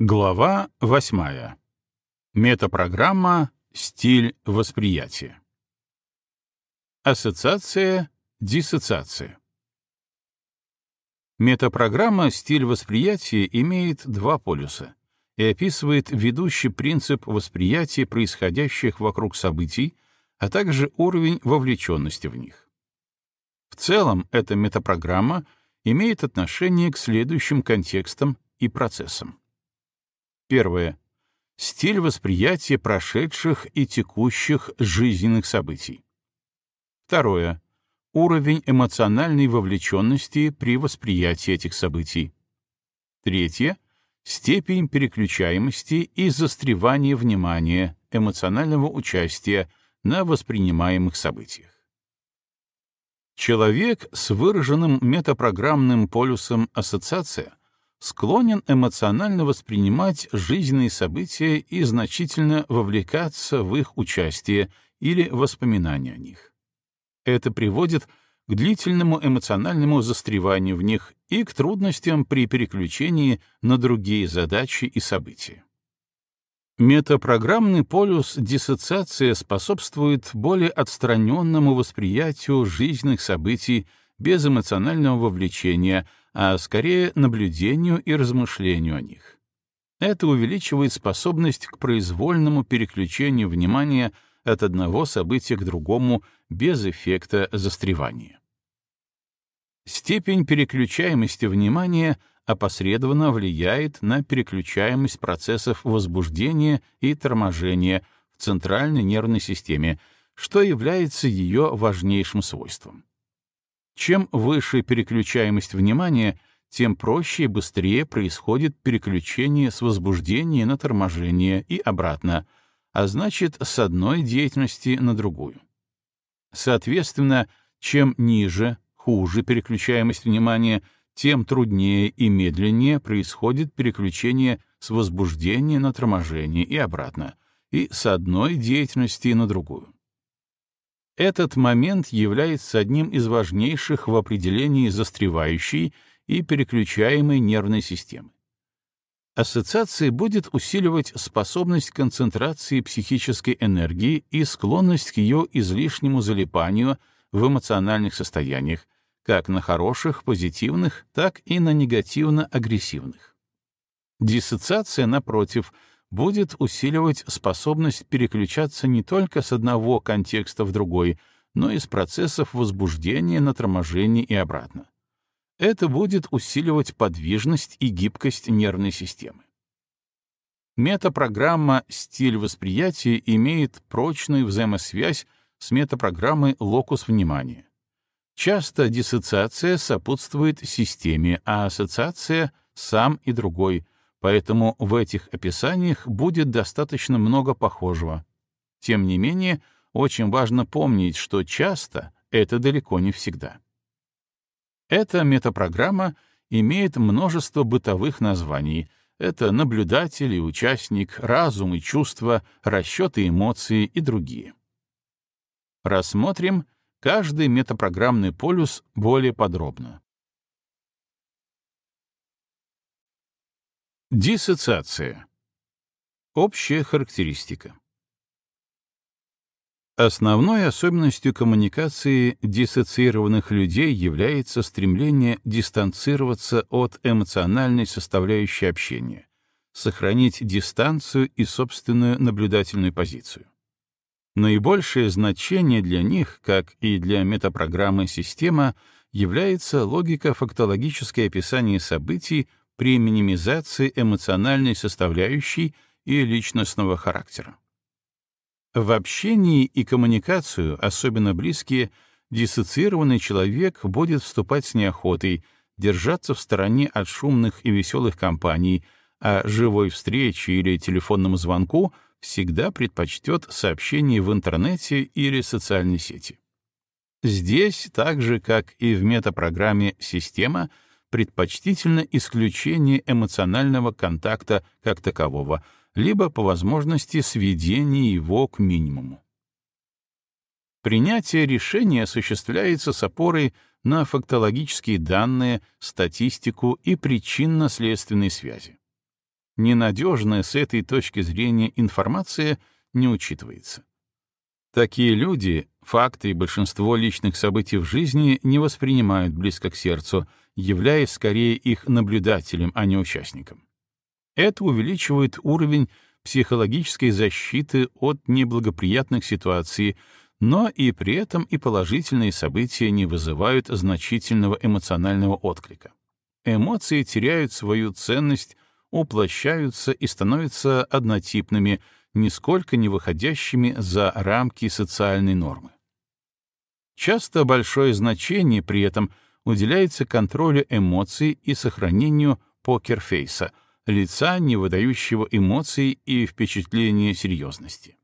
Глава восьмая. Метапрограмма «Стиль восприятия». Ассоциация, диссоциация. Метапрограмма «Стиль восприятия» имеет два полюса и описывает ведущий принцип восприятия происходящих вокруг событий, а также уровень вовлеченности в них. В целом, эта метапрограмма имеет отношение к следующим контекстам и процессам. Первое. Стиль восприятия прошедших и текущих жизненных событий. Второе. Уровень эмоциональной вовлеченности при восприятии этих событий. Третье. Степень переключаемости и застревания внимания, эмоционального участия на воспринимаемых событиях. Человек с выраженным метапрограммным полюсом ассоциация склонен эмоционально воспринимать жизненные события и значительно вовлекаться в их участие или воспоминания о них. Это приводит к длительному эмоциональному застреванию в них и к трудностям при переключении на другие задачи и события. Метапрограммный полюс диссоциация способствует более отстраненному восприятию жизненных событий без эмоционального вовлечения, а скорее наблюдению и размышлению о них. Это увеличивает способность к произвольному переключению внимания от одного события к другому без эффекта застревания. Степень переключаемости внимания опосредованно влияет на переключаемость процессов возбуждения и торможения в центральной нервной системе, что является ее важнейшим свойством. Чем выше переключаемость внимания, тем проще и быстрее происходит переключение с возбуждения на торможение и обратно, а значит, с одной деятельности на другую. Соответственно, чем ниже, хуже переключаемость внимания, тем труднее и медленнее происходит переключение с возбуждения на торможение и обратно, и с одной деятельности на другую. Этот момент является одним из важнейших в определении застревающей и переключаемой нервной системы. Ассоциация будет усиливать способность концентрации психической энергии и склонность к ее излишнему залипанию в эмоциональных состояниях, как на хороших, позитивных, так и на негативно-агрессивных. Диссоциация, напротив, — будет усиливать способность переключаться не только с одного контекста в другой, но и с процессов возбуждения на торможение и обратно. Это будет усиливать подвижность и гибкость нервной системы. Метапрограмма «Стиль восприятия» имеет прочную взаимосвязь с метапрограммой «Локус внимания». Часто диссоциация сопутствует системе, а ассоциация — сам и другой — поэтому в этих описаниях будет достаточно много похожего. Тем не менее, очень важно помнить, что часто это далеко не всегда. Эта метапрограмма имеет множество бытовых названий. Это наблюдатель и участник, разум и чувства, расчеты эмоции и другие. Рассмотрим каждый метапрограммный полюс более подробно. Диссоциация. Общая характеристика. Основной особенностью коммуникации диссоциированных людей является стремление дистанцироваться от эмоциональной составляющей общения, сохранить дистанцию и собственную наблюдательную позицию. Наибольшее значение для них, как и для метапрограммы система, является логико-фактологическое описание событий при минимизации эмоциональной составляющей и личностного характера. В общении и коммуникацию, особенно близкие, диссоциированный человек будет вступать с неохотой, держаться в стороне от шумных и веселых компаний, а живой встрече или телефонному звонку всегда предпочтет сообщение в интернете или социальной сети. Здесь, так же как и в метапрограмме «Система», предпочтительно исключение эмоционального контакта как такового, либо, по возможности, сведение его к минимуму. Принятие решения осуществляется с опорой на фактологические данные, статистику и причинно-следственные связи. ненадежная с этой точки зрения информация не учитывается. Такие люди факты и большинство личных событий в жизни не воспринимают близко к сердцу, являясь скорее их наблюдателем, а не участником. Это увеличивает уровень психологической защиты от неблагоприятных ситуаций, но и при этом и положительные события не вызывают значительного эмоционального отклика. Эмоции теряют свою ценность, уплощаются и становятся однотипными, нисколько не выходящими за рамки социальной нормы. Часто большое значение при этом уделяется контролю эмоций и сохранению покерфейса, лица, не выдающего эмоций и впечатления серьезности.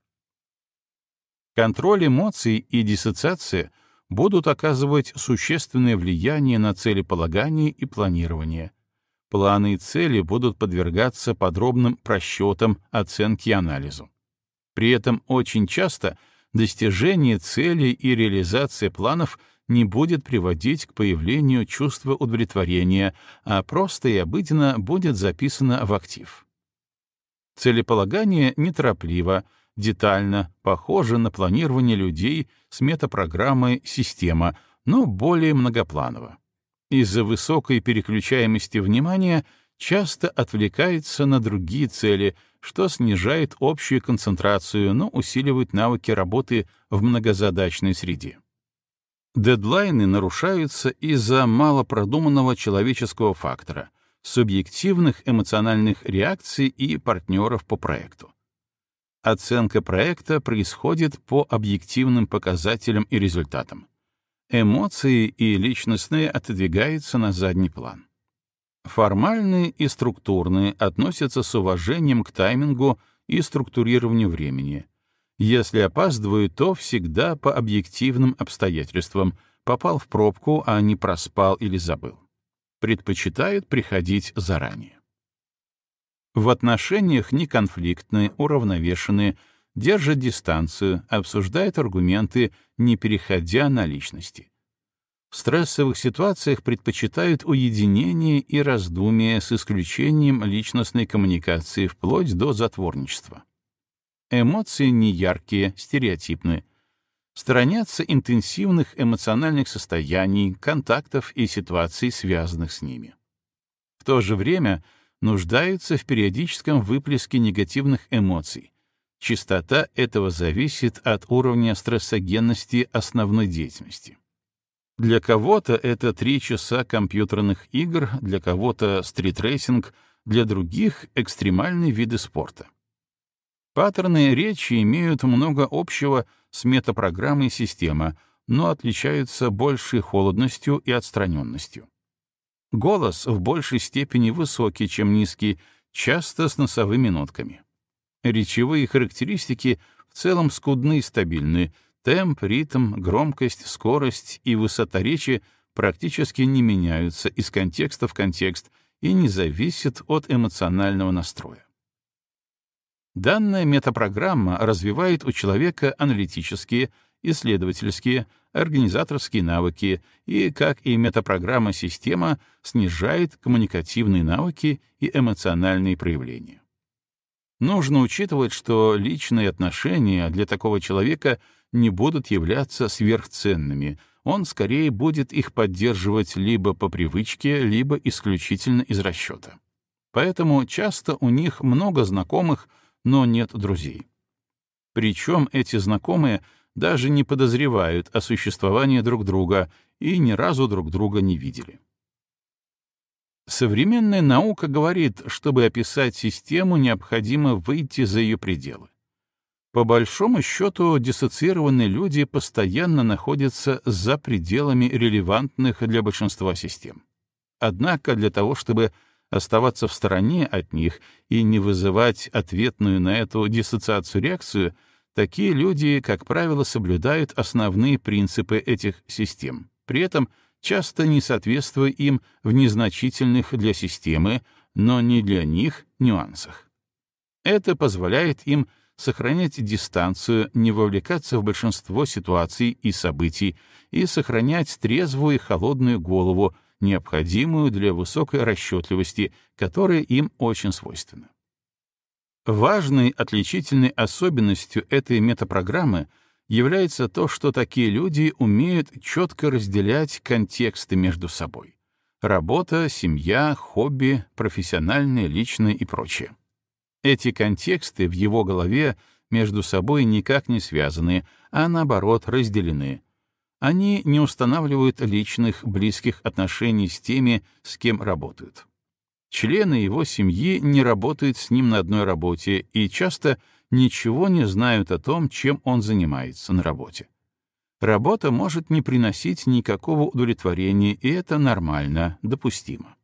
Контроль эмоций и диссоциация будут оказывать существенное влияние на целеполагание и планирование. Планы и цели будут подвергаться подробным просчетам, оценке и анализу. При этом очень часто достижение целей и реализация планов не будет приводить к появлению чувства удовлетворения, а просто и обыденно будет записано в актив. Целеполагание неторопливо, детально, похоже на планирование людей с метапрограммой «Система», но более многопланово. Из-за высокой переключаемости внимания часто отвлекается на другие цели, что снижает общую концентрацию, но усиливает навыки работы в многозадачной среде. Дедлайны нарушаются из-за малопродуманного человеческого фактора, субъективных эмоциональных реакций и партнеров по проекту. Оценка проекта происходит по объективным показателям и результатам. Эмоции и личностные отодвигаются на задний план. Формальные и структурные относятся с уважением к таймингу и структурированию времени. Если опаздывают, то всегда по объективным обстоятельствам, попал в пробку, а не проспал или забыл. Предпочитают приходить заранее. В отношениях неконфликтные, уравновешенные, держат дистанцию, обсуждают аргументы, не переходя на личности. В стрессовых ситуациях предпочитают уединение и раздумие с исключением личностной коммуникации вплоть до затворничества. Эмоции неяркие, стереотипные. Сторонятся интенсивных эмоциональных состояний, контактов и ситуаций, связанных с ними. В то же время — нуждаются в периодическом выплеске негативных эмоций. Частота этого зависит от уровня стрессогенности основной деятельности. Для кого-то это три часа компьютерных игр, для кого-то стритрейсинг, для других — экстремальные виды спорта. Паттерны речи имеют много общего с метапрограммой система, но отличаются большей холодностью и отстраненностью. Голос в большей степени высокий, чем низкий, часто с носовыми нотками. Речевые характеристики в целом скудны и стабильны. Темп, ритм, громкость, скорость и высота речи практически не меняются из контекста в контекст и не зависят от эмоционального настроя. Данная метапрограмма развивает у человека аналитические, исследовательские, организаторские навыки и, как и метапрограмма система, снижает коммуникативные навыки и эмоциональные проявления. Нужно учитывать, что личные отношения для такого человека не будут являться сверхценными, он скорее будет их поддерживать либо по привычке, либо исключительно из расчета. Поэтому часто у них много знакомых, но нет друзей. Причем эти знакомые даже не подозревают о существовании друг друга и ни разу друг друга не видели. Современная наука говорит, чтобы описать систему, необходимо выйти за ее пределы. По большому счету, диссоциированные люди постоянно находятся за пределами релевантных для большинства систем. Однако для того, чтобы оставаться в стороне от них и не вызывать ответную на эту диссоциацию реакцию — Такие люди, как правило, соблюдают основные принципы этих систем, при этом часто не соответствуя им в незначительных для системы, но не для них нюансах. Это позволяет им сохранять дистанцию, не вовлекаться в большинство ситуаций и событий и сохранять трезвую и холодную голову, необходимую для высокой расчетливости, которая им очень свойственна. Важной отличительной особенностью этой метапрограммы является то, что такие люди умеют четко разделять контексты между собой. Работа, семья, хобби, профессиональное, личное и прочее. Эти контексты в его голове между собой никак не связаны, а наоборот разделены. Они не устанавливают личных, близких отношений с теми, с кем работают. Члены его семьи не работают с ним на одной работе и часто ничего не знают о том, чем он занимается на работе. Работа может не приносить никакого удовлетворения, и это нормально, допустимо.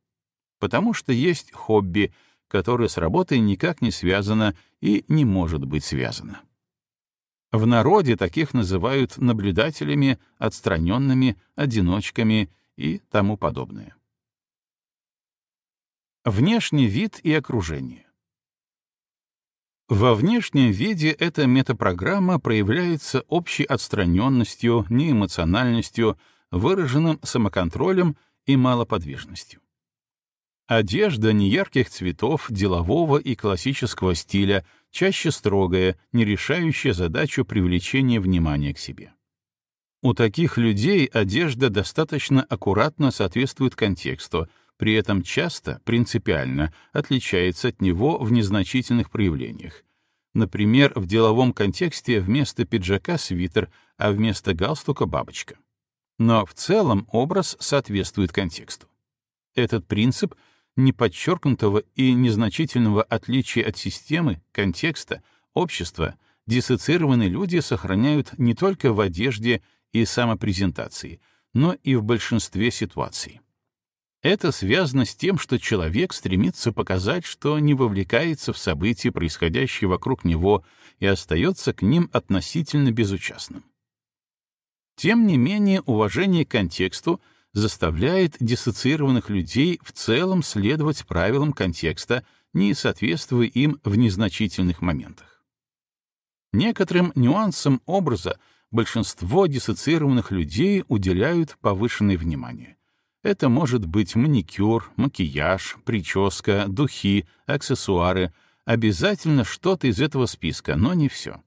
Потому что есть хобби, которое с работой никак не связано и не может быть связано. В народе таких называют наблюдателями, отстраненными, одиночками и тому подобное. Внешний вид и окружение. Во внешнем виде эта метапрограмма проявляется общей отстраненностью, неэмоциональностью, выраженным самоконтролем и малоподвижностью. Одежда неярких цветов, делового и классического стиля, чаще строгая, не решающая задачу привлечения внимания к себе. У таких людей одежда достаточно аккуратно соответствует контексту, при этом часто, принципиально, отличается от него в незначительных проявлениях. Например, в деловом контексте вместо пиджака свитер, а вместо галстука бабочка. Но в целом образ соответствует контексту. Этот принцип неподчеркнутого и незначительного отличия от системы, контекста, общества диссоциированные люди сохраняют не только в одежде и самопрезентации, но и в большинстве ситуаций. Это связано с тем, что человек стремится показать, что не вовлекается в события, происходящие вокруг него, и остается к ним относительно безучастным. Тем не менее, уважение к контексту заставляет диссоциированных людей в целом следовать правилам контекста, не соответствуя им в незначительных моментах. Некоторым нюансам образа большинство диссоциированных людей уделяют повышенное внимание. Это может быть маникюр, макияж, прическа, духи, аксессуары, обязательно что-то из этого списка, но не все.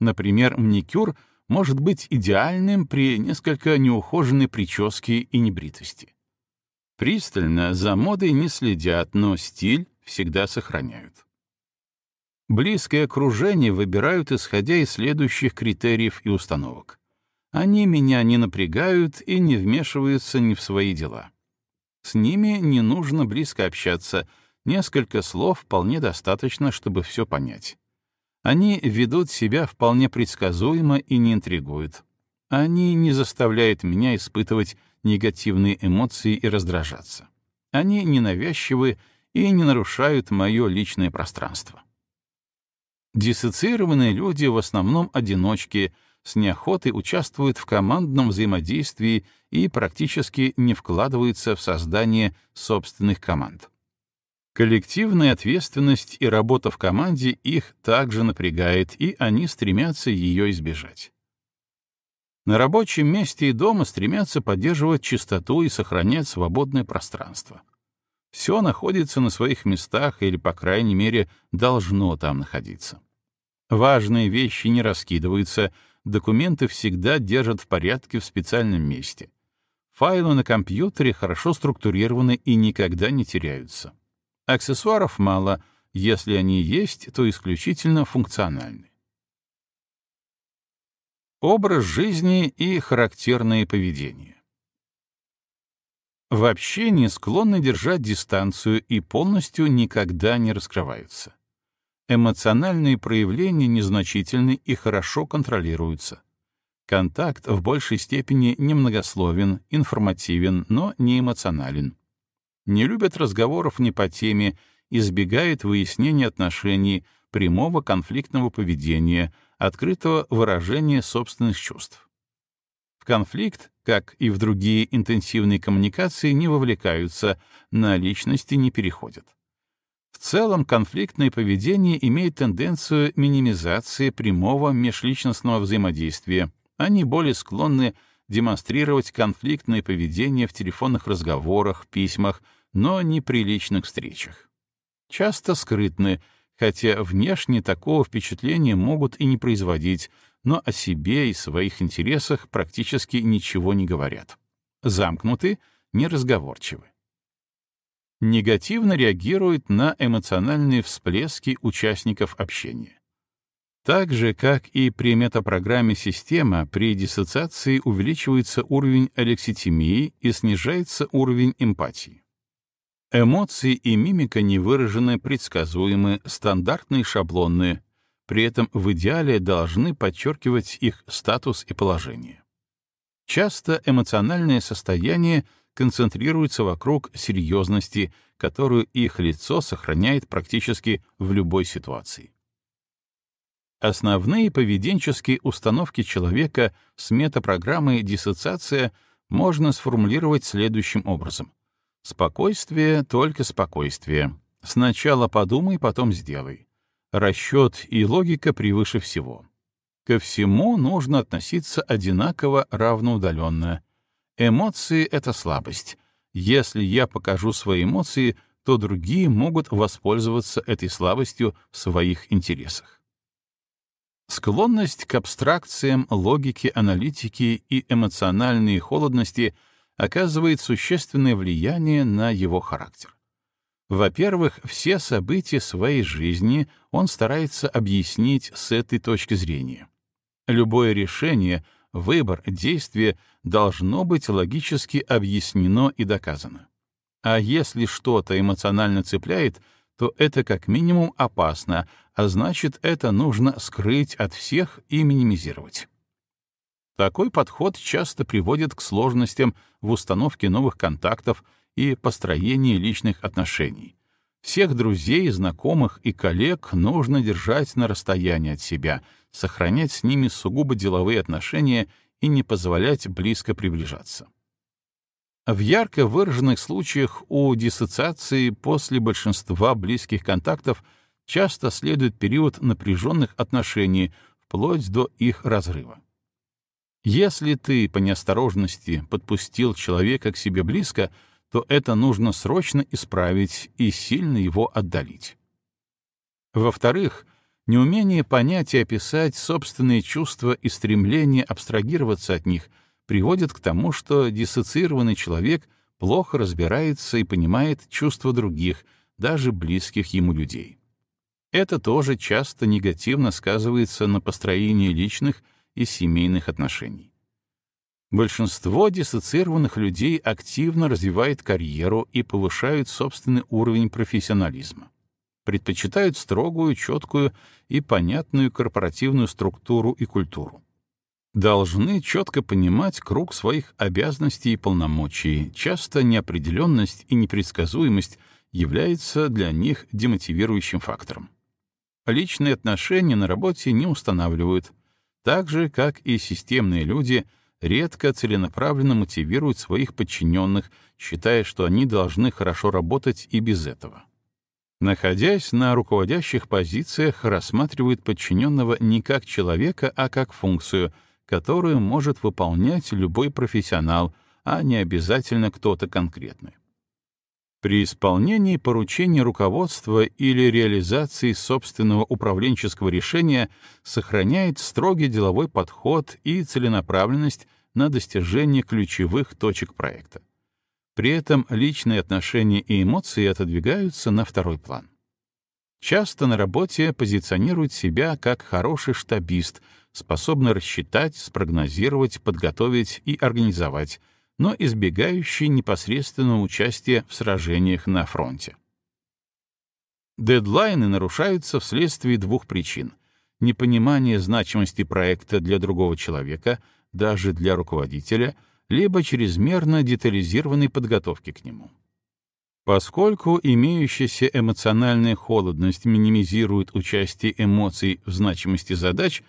Например, маникюр может быть идеальным при несколько неухоженной прическе и небритости. Пристально за модой не следят, но стиль всегда сохраняют. Близкое окружение выбирают исходя из следующих критериев и установок. Они меня не напрягают и не вмешиваются ни в свои дела. С ними не нужно близко общаться, несколько слов вполне достаточно, чтобы все понять. Они ведут себя вполне предсказуемо и не интригуют. Они не заставляют меня испытывать негативные эмоции и раздражаться. Они ненавязчивы и не нарушают мое личное пространство. Диссоциированные люди в основном одиночки — с неохотой участвуют в командном взаимодействии и практически не вкладываются в создание собственных команд. Коллективная ответственность и работа в команде их также напрягает, и они стремятся ее избежать. На рабочем месте и дома стремятся поддерживать чистоту и сохранять свободное пространство. Все находится на своих местах или, по крайней мере, должно там находиться. Важные вещи не раскидываются, документы всегда держат в порядке в специальном месте. Файлы на компьютере хорошо структурированы и никогда не теряются. Аксессуаров мало, если они есть, то исключительно функциональны. Образ жизни и характерное поведение. В общении склонны держать дистанцию и полностью никогда не раскрываются эмоциональные проявления незначительны и хорошо контролируются. Контакт в большей степени немногословен, информативен, но не эмоционален. Не любят разговоров не по теме, избегают выяснения отношений, прямого конфликтного поведения, открытого выражения собственных чувств. В конфликт, как и в другие интенсивные коммуникации, не вовлекаются, на личности не переходят. В целом, конфликтное поведение имеет тенденцию минимизации прямого межличностного взаимодействия. Они более склонны демонстрировать конфликтное поведение в телефонных разговорах, письмах, но не при личных встречах. Часто скрытны, хотя внешне такого впечатления могут и не производить, но о себе и своих интересах практически ничего не говорят. Замкнуты, неразговорчивы. Негативно реагируют на эмоциональные всплески участников общения. Так же, как и при метапрограмме система, при диссоциации увеличивается уровень алекситимии и снижается уровень эмпатии. Эмоции и мимика невыражены, предсказуемы, стандартные, шаблонные, при этом в идеале должны подчеркивать их статус и положение. Часто эмоциональное состояние концентрируется вокруг серьезности, которую их лицо сохраняет практически в любой ситуации. Основные поведенческие установки человека с метапрограммой диссоциация можно сформулировать следующим образом — Спокойствие, только спокойствие. Сначала подумай, потом сделай. Расчет и логика превыше всего. Ко всему нужно относиться одинаково равноудаленно. Эмоции — это слабость. Если я покажу свои эмоции, то другие могут воспользоваться этой слабостью в своих интересах. Склонность к абстракциям, логике, аналитике и эмоциональной холодности — оказывает существенное влияние на его характер. Во-первых, все события своей жизни он старается объяснить с этой точки зрения. Любое решение, выбор, действие должно быть логически объяснено и доказано. А если что-то эмоционально цепляет, то это как минимум опасно, а значит, это нужно скрыть от всех и минимизировать. Такой подход часто приводит к сложностям в установке новых контактов и построении личных отношений. Всех друзей, знакомых и коллег нужно держать на расстоянии от себя, сохранять с ними сугубо деловые отношения и не позволять близко приближаться. В ярко выраженных случаях у диссоциации после большинства близких контактов часто следует период напряженных отношений, вплоть до их разрыва. Если ты по неосторожности подпустил человека к себе близко, то это нужно срочно исправить и сильно его отдалить. Во-вторых, неумение понять и описать собственные чувства и стремление абстрагироваться от них приводит к тому, что диссоциированный человек плохо разбирается и понимает чувства других, даже близких ему людей. Это тоже часто негативно сказывается на построении личных и семейных отношений. Большинство диссоциированных людей активно развивает карьеру и повышают собственный уровень профессионализма. Предпочитают строгую, четкую и понятную корпоративную структуру и культуру. Должны четко понимать круг своих обязанностей и полномочий. Часто неопределенность и непредсказуемость являются для них демотивирующим фактором. Личные отношения на работе не устанавливают — так же, как и системные люди, редко целенаправленно мотивируют своих подчиненных, считая, что они должны хорошо работать и без этого. Находясь на руководящих позициях, рассматривают подчиненного не как человека, а как функцию, которую может выполнять любой профессионал, а не обязательно кто-то конкретный. При исполнении поручений руководства или реализации собственного управленческого решения сохраняет строгий деловой подход и целенаправленность на достижение ключевых точек проекта. При этом личные отношения и эмоции отодвигаются на второй план. Часто на работе позиционирует себя как хороший штабист, способный рассчитать, спрогнозировать, подготовить и организовать, но избегающий непосредственного участия в сражениях на фронте. Дедлайны нарушаются вследствие двух причин — непонимания значимости проекта для другого человека, даже для руководителя, либо чрезмерно детализированной подготовки к нему. Поскольку имеющаяся эмоциональная холодность минимизирует участие эмоций в значимости задач,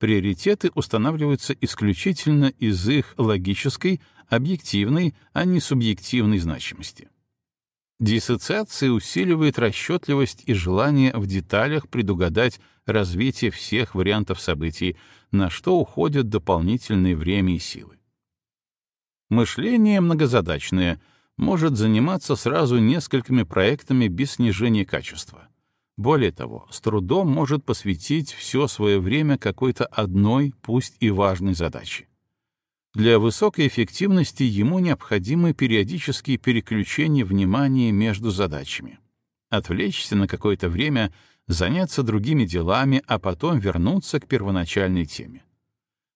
приоритеты устанавливаются исключительно из их логической, объективной, а не субъективной значимости. Диссоциация усиливает расчетливость и желание в деталях предугадать развитие всех вариантов событий, на что уходят дополнительное время и силы. Мышление многозадачное может заниматься сразу несколькими проектами без снижения качества. Более того, с трудом может посвятить все свое время какой-то одной, пусть и важной задаче. Для высокой эффективности ему необходимы периодические переключения внимания между задачами. Отвлечься на какое-то время, заняться другими делами, а потом вернуться к первоначальной теме.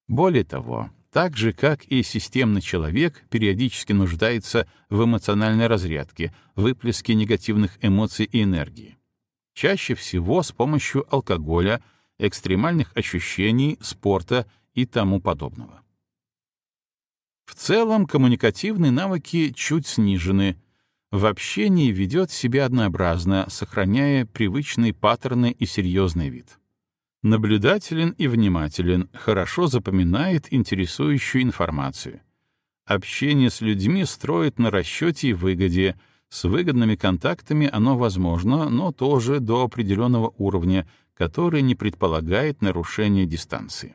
Более того, так же, как и системный человек, периодически нуждается в эмоциональной разрядке, выплеске негативных эмоций и энергии. Чаще всего с помощью алкоголя, экстремальных ощущений, спорта и тому подобного. В целом коммуникативные навыки чуть снижены. В общении ведет себя однообразно, сохраняя привычные паттерны и серьезный вид наблюдателен и внимателен, хорошо запоминает интересующую информацию. Общение с людьми строит на расчете и выгоде. С выгодными контактами оно возможно, но тоже до определенного уровня, который не предполагает нарушения дистанции.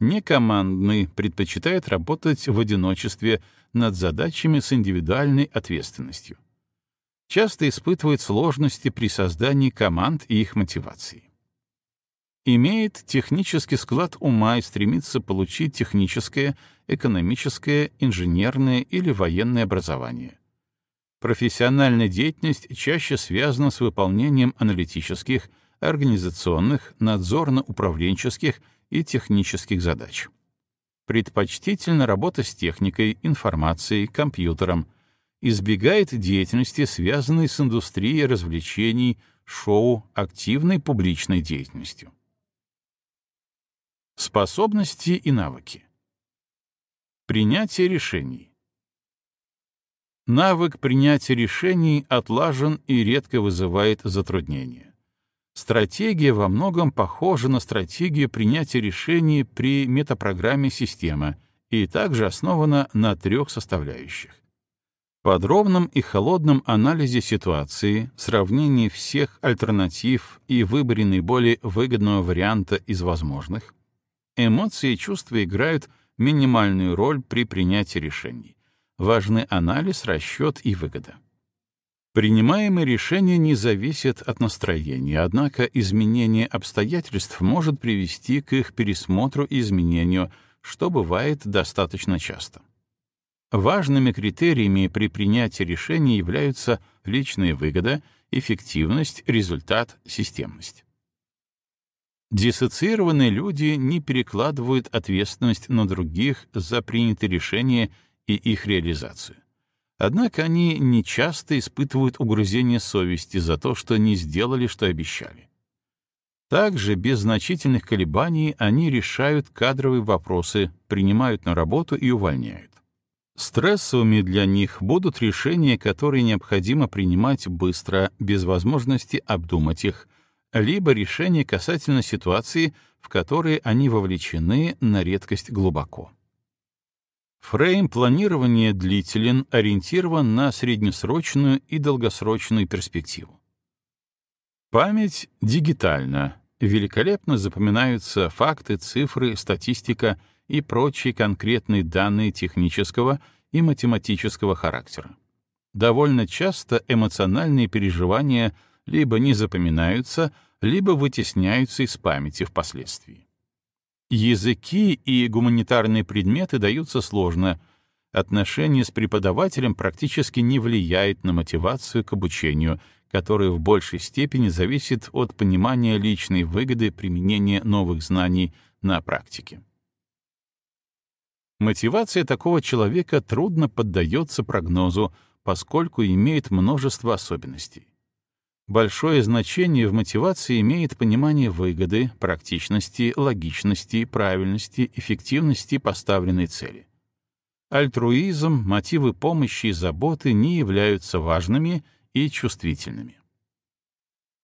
Некомандный предпочитает работать в одиночестве над задачами с индивидуальной ответственностью. Часто испытывает сложности при создании команд и их мотивации имеет технический склад ума и стремится получить техническое, экономическое, инженерное или военное образование. Профессиональная деятельность чаще связана с выполнением аналитических, организационных, надзорно-управленческих и технических задач. Предпочтительна работа с техникой, информацией, компьютером, избегает деятельности, связанной с индустрией развлечений, шоу, активной публичной деятельностью. Способности и навыки. Принятие решений. Навык принятия решений отлажен и редко вызывает затруднения. Стратегия во многом похожа на стратегию принятия решений при метапрограмме система и также основана на трех составляющих. Подробном и холодном анализе ситуации, сравнении всех альтернатив и выборе наиболее выгодного варианта из возможных — Эмоции и чувства играют минимальную роль при принятии решений. Важны анализ, расчет и выгода. Принимаемые решения не зависят от настроения, однако изменение обстоятельств может привести к их пересмотру и изменению, что бывает достаточно часто. Важными критериями при принятии решений являются личная выгода, эффективность, результат, системность. Диссоциированные люди не перекладывают ответственность на других за принятые решения и их реализацию. Однако они нечасто испытывают угрызение совести за то, что не сделали, что обещали. Также без значительных колебаний они решают кадровые вопросы, принимают на работу и увольняют. Стрессовыми для них будут решения, которые необходимо принимать быстро, без возможности обдумать их, либо решение касательно ситуации, в которой они вовлечены на редкость глубоко. Фрейм планирования длителен, ориентирован на среднесрочную и долгосрочную перспективу. Память дигитальна, великолепно запоминаются факты, цифры, статистика и прочие конкретные данные технического и математического характера. Довольно часто эмоциональные переживания — либо не запоминаются, либо вытесняются из памяти впоследствии. Языки и гуманитарные предметы даются сложно. Отношение с преподавателем практически не влияет на мотивацию к обучению, которая в большей степени зависит от понимания личной выгоды применения новых знаний на практике. Мотивация такого человека трудно поддается прогнозу, поскольку имеет множество особенностей. Большое значение в мотивации имеет понимание выгоды, практичности, логичности, правильности, эффективности поставленной цели. Альтруизм, мотивы помощи и заботы не являются важными и чувствительными.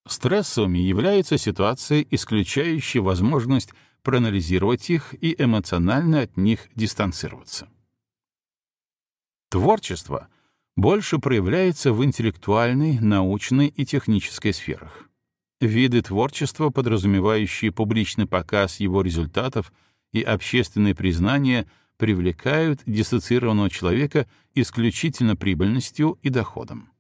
Стрессовыми являются ситуации, исключающие возможность проанализировать их и эмоционально от них дистанцироваться. Творчество — больше проявляется в интеллектуальной, научной и технической сферах. Виды творчества, подразумевающие публичный показ его результатов и общественное признание, привлекают диссоциированного человека исключительно прибыльностью и доходом.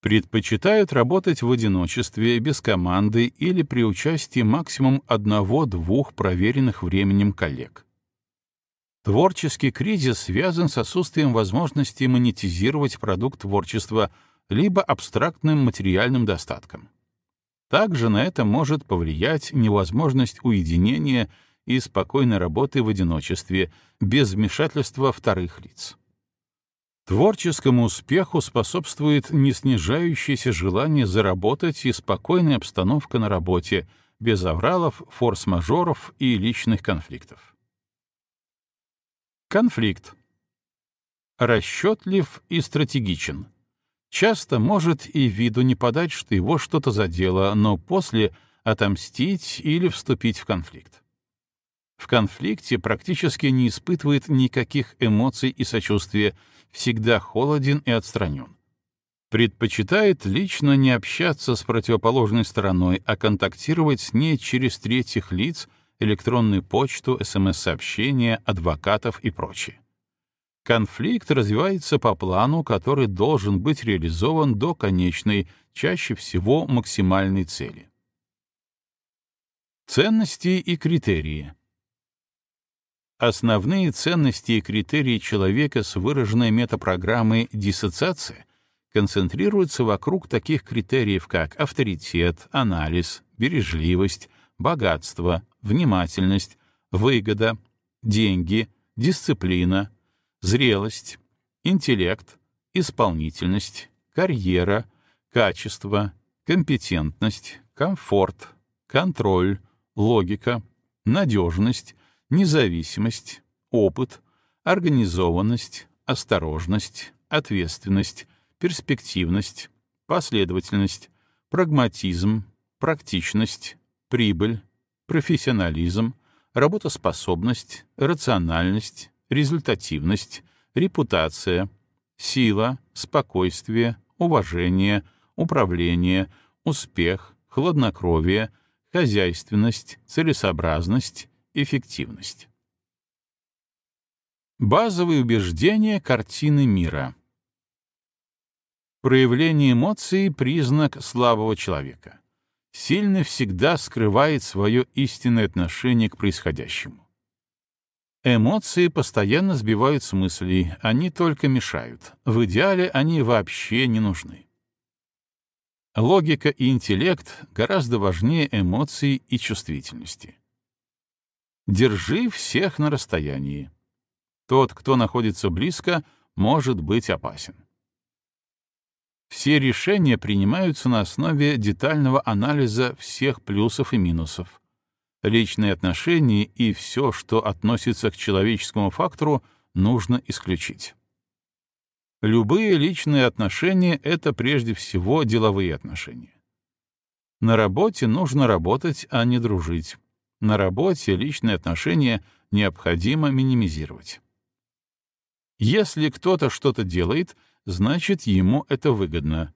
Предпочитают работать в одиночестве, без команды или при участии максимум одного-двух проверенных временем коллег. Творческий кризис связан с отсутствием возможности монетизировать продукт творчества либо абстрактным материальным достатком. Также на это может повлиять невозможность уединения и спокойной работы в одиночестве, без вмешательства вторых лиц. Творческому успеху способствует не снижающееся желание заработать и спокойная обстановка на работе, без авралов, форс-мажоров и личных конфликтов. Конфликт. Расчетлив и стратегичен. Часто может и виду не подать, что его что-то задело, но после отомстить или вступить в конфликт. В конфликте практически не испытывает никаких эмоций и сочувствия, всегда холоден и отстранен. Предпочитает лично не общаться с противоположной стороной, а контактировать с ней через третьих лиц, электронную почту, СМС-сообщения, адвокатов и прочее. Конфликт развивается по плану, который должен быть реализован до конечной, чаще всего максимальной цели. Ценности и критерии — Основные ценности и критерии человека с выраженной метапрограммой диссоциации концентрируются вокруг таких критериев, как авторитет, анализ, бережливость, богатство, внимательность, выгода, деньги, дисциплина, зрелость, интеллект, исполнительность, карьера, качество, компетентность, комфорт, контроль, логика, надежность, независимость, опыт, организованность, осторожность, ответственность, перспективность, последовательность, прагматизм, практичность, прибыль, профессионализм, работоспособность, рациональность, результативность, репутация, сила, спокойствие, уважение, управление, успех, хладнокровие, хозяйственность, целесообразность, эффективность. Базовые убеждения картины мира. Проявление эмоций — признак слабого человека. Сильный всегда скрывает свое истинное отношение к происходящему. Эмоции постоянно сбивают с мыслей, они только мешают. В идеале они вообще не нужны. Логика и интеллект гораздо важнее эмоций и чувствительности. Держи всех на расстоянии. Тот, кто находится близко, может быть опасен. Все решения принимаются на основе детального анализа всех плюсов и минусов. Личные отношения и все, что относится к человеческому фактору, нужно исключить. Любые личные отношения — это прежде всего деловые отношения. На работе нужно работать, а не дружить. На работе личные отношения необходимо минимизировать. Если кто-то что-то делает, значит, ему это выгодно.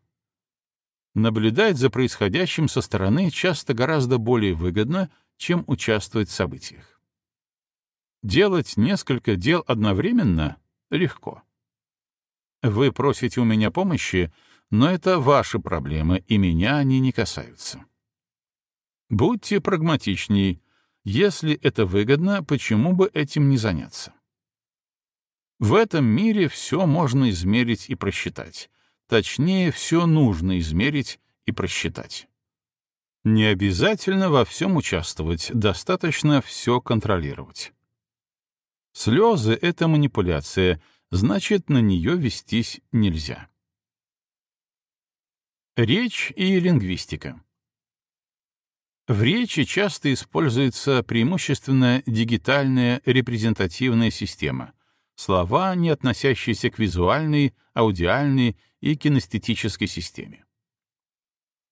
Наблюдать за происходящим со стороны часто гораздо более выгодно, чем участвовать в событиях. Делать несколько дел одновременно легко. Вы просите у меня помощи, но это ваши проблемы, и меня они не касаются. Будьте прагматичней, если это выгодно, почему бы этим не заняться? В этом мире все можно измерить и просчитать. Точнее, все нужно измерить и просчитать. Не обязательно во всем участвовать, достаточно все контролировать. Слезы — это манипуляция, значит, на нее вестись нельзя. Речь и лингвистика. В речи часто используется преимущественно дигитальная репрезентативная система, слова, не относящиеся к визуальной, аудиальной и кинестетической системе.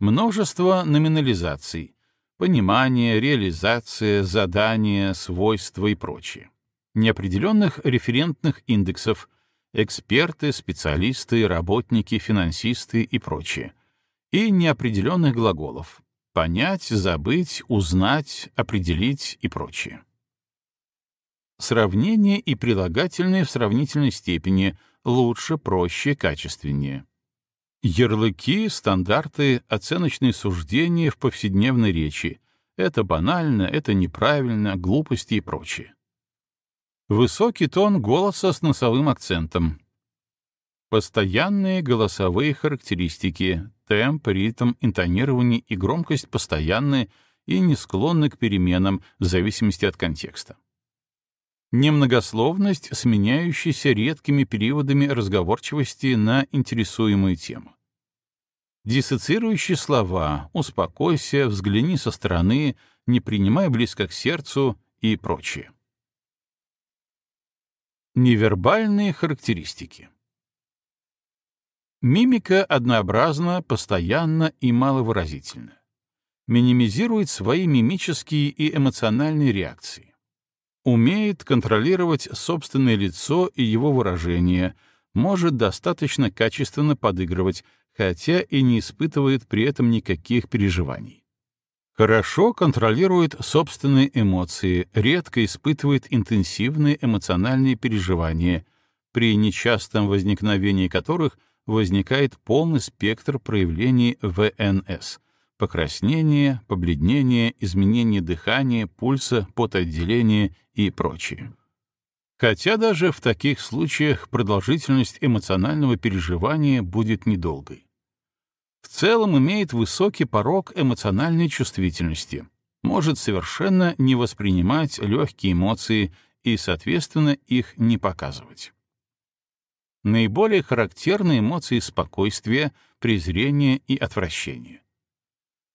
Множество номинализаций — понимание, реализация, задания, свойства и прочее. Неопределенных референтных индексов — эксперты, специалисты, работники, финансисты и прочее. И неопределенных глаголов — понять, забыть, узнать, определить и прочее. Сравнение и прилагательные в сравнительной степени лучше, проще, качественнее. Ярлыки, стандарты, оценочные суждения в повседневной речи. Это банально, это неправильно, глупости и прочее. Высокий тон голоса с носовым акцентом. Постоянные голосовые характеристики, темп, ритм, интонирование и громкость постоянны и не склонны к переменам в зависимости от контекста. Немногословность, сменяющаяся редкими периодами разговорчивости на интересуемую тему. Диссоциирующие слова «успокойся», «взгляни со стороны», «не принимай близко к сердцу» и прочее. Невербальные характеристики Мимика однообразна, постоянна и маловыразительна. Минимизирует свои мимические и эмоциональные реакции. Умеет контролировать собственное лицо и его выражение, может достаточно качественно подыгрывать, хотя и не испытывает при этом никаких переживаний. Хорошо контролирует собственные эмоции, редко испытывает интенсивные эмоциональные переживания, при нечастом возникновении которых возникает полный спектр проявлений ВНС — покраснение, побледнение, изменение дыхания, пульса, потоотделение и прочее. Хотя даже в таких случаях продолжительность эмоционального переживания будет недолгой. В целом имеет высокий порог эмоциональной чувствительности, может совершенно не воспринимать легкие эмоции и, соответственно, их не показывать. Наиболее характерны эмоции спокойствия, презрения и отвращения.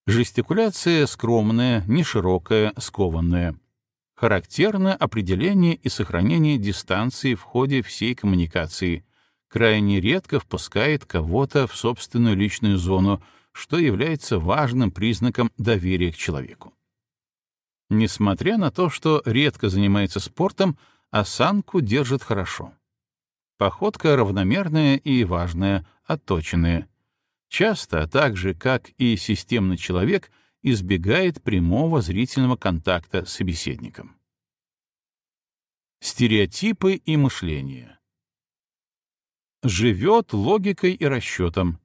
Жестикуляция скромная, неширокая, скованная. Характерно определение и сохранение дистанции в ходе всей коммуникации. Крайне редко впускает кого-то в собственную личную зону, что является важным признаком доверия к человеку. Несмотря на то, что редко занимается спортом, осанку держит хорошо. Походка равномерная и важная, отточенная. Часто, так же, как и системный человек, избегает прямого зрительного контакта с собеседником. Стереотипы и мышление. Живет логикой и расчетом,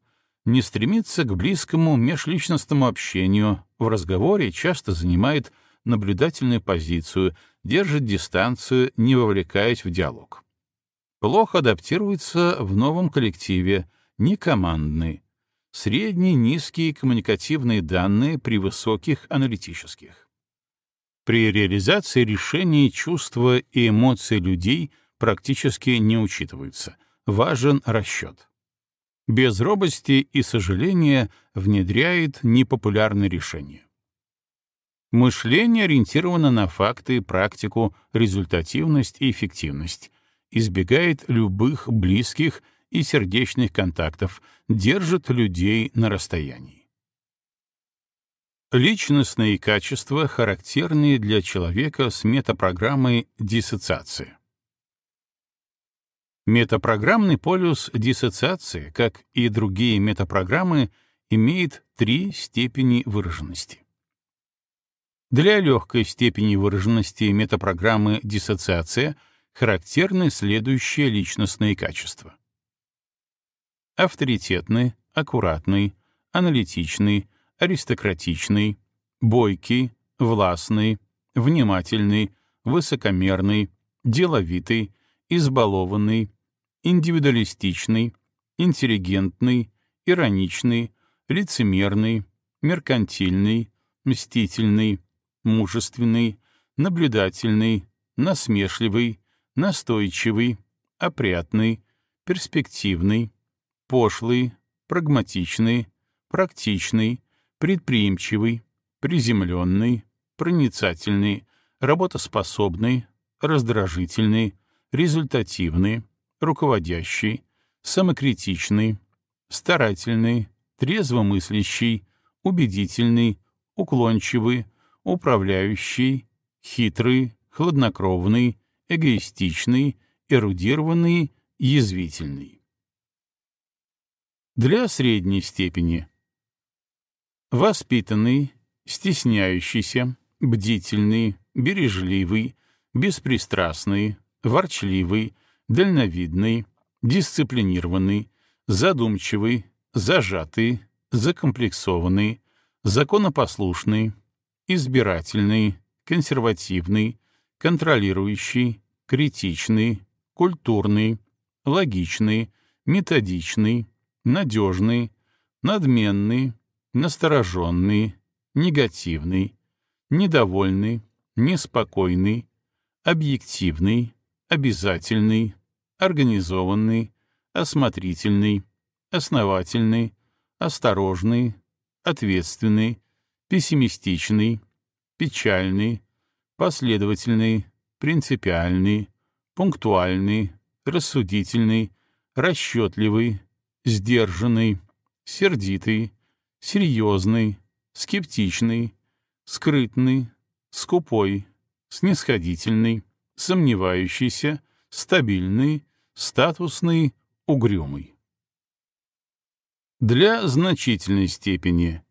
не стремится к близкому межличностному общению, в разговоре часто занимает наблюдательную позицию, держит дистанцию, не вовлекаясь в диалог плохо адаптируется в новом коллективе, не командный, средние низкие коммуникативные данные при высоких аналитических. При реализации решений чувства и эмоции людей практически не учитываются. Важен расчет. Без робости и сожаления внедряет непопулярные решения. Мышление ориентировано на факты, практику, результативность и эффективность, избегает любых близких и сердечных контактов, держит людей на расстоянии. Личностные качества, характерные для человека с метапрограммой диссоциации. Метапрограммный полюс диссоциации, как и другие метапрограммы, имеет три степени выраженности. Для легкой степени выраженности метапрограммы диссоциация — характерны следующие личностные качества. Авторитетный, аккуратный, аналитичный, аристократичный, бойкий, властный, внимательный, высокомерный, деловитый, избалованный, индивидуалистичный, интеллигентный, ироничный, лицемерный, меркантильный, мстительный, мужественный, наблюдательный, насмешливый, настойчивый, опрятный, перспективный, пошлый, прагматичный, практичный, предприимчивый, приземленный, проницательный, работоспособный, раздражительный, результативный, руководящий, самокритичный, старательный, трезвомыслящий, убедительный, уклончивый, управляющий, хитрый, хладнокровный, эгоистичный, эрудированный, язвительный. Для средней степени. Воспитанный, стесняющийся, бдительный, бережливый, беспристрастный, ворчливый, дальновидный, дисциплинированный, задумчивый, зажатый, закомплексованный, законопослушный, избирательный, консервативный, контролирующий, критичный, культурный, логичный, методичный, надежный, надменный, настороженный, негативный, недовольный, неспокойный, объективный, обязательный, организованный, осмотрительный, основательный, осторожный, ответственный, пессимистичный, печальный, последовательный, принципиальный, пунктуальный, рассудительный, расчетливый, сдержанный, сердитый, серьезный, скептичный, скрытный, скупой, снисходительный, сомневающийся, стабильный, статусный, угрюмый. Для значительной степени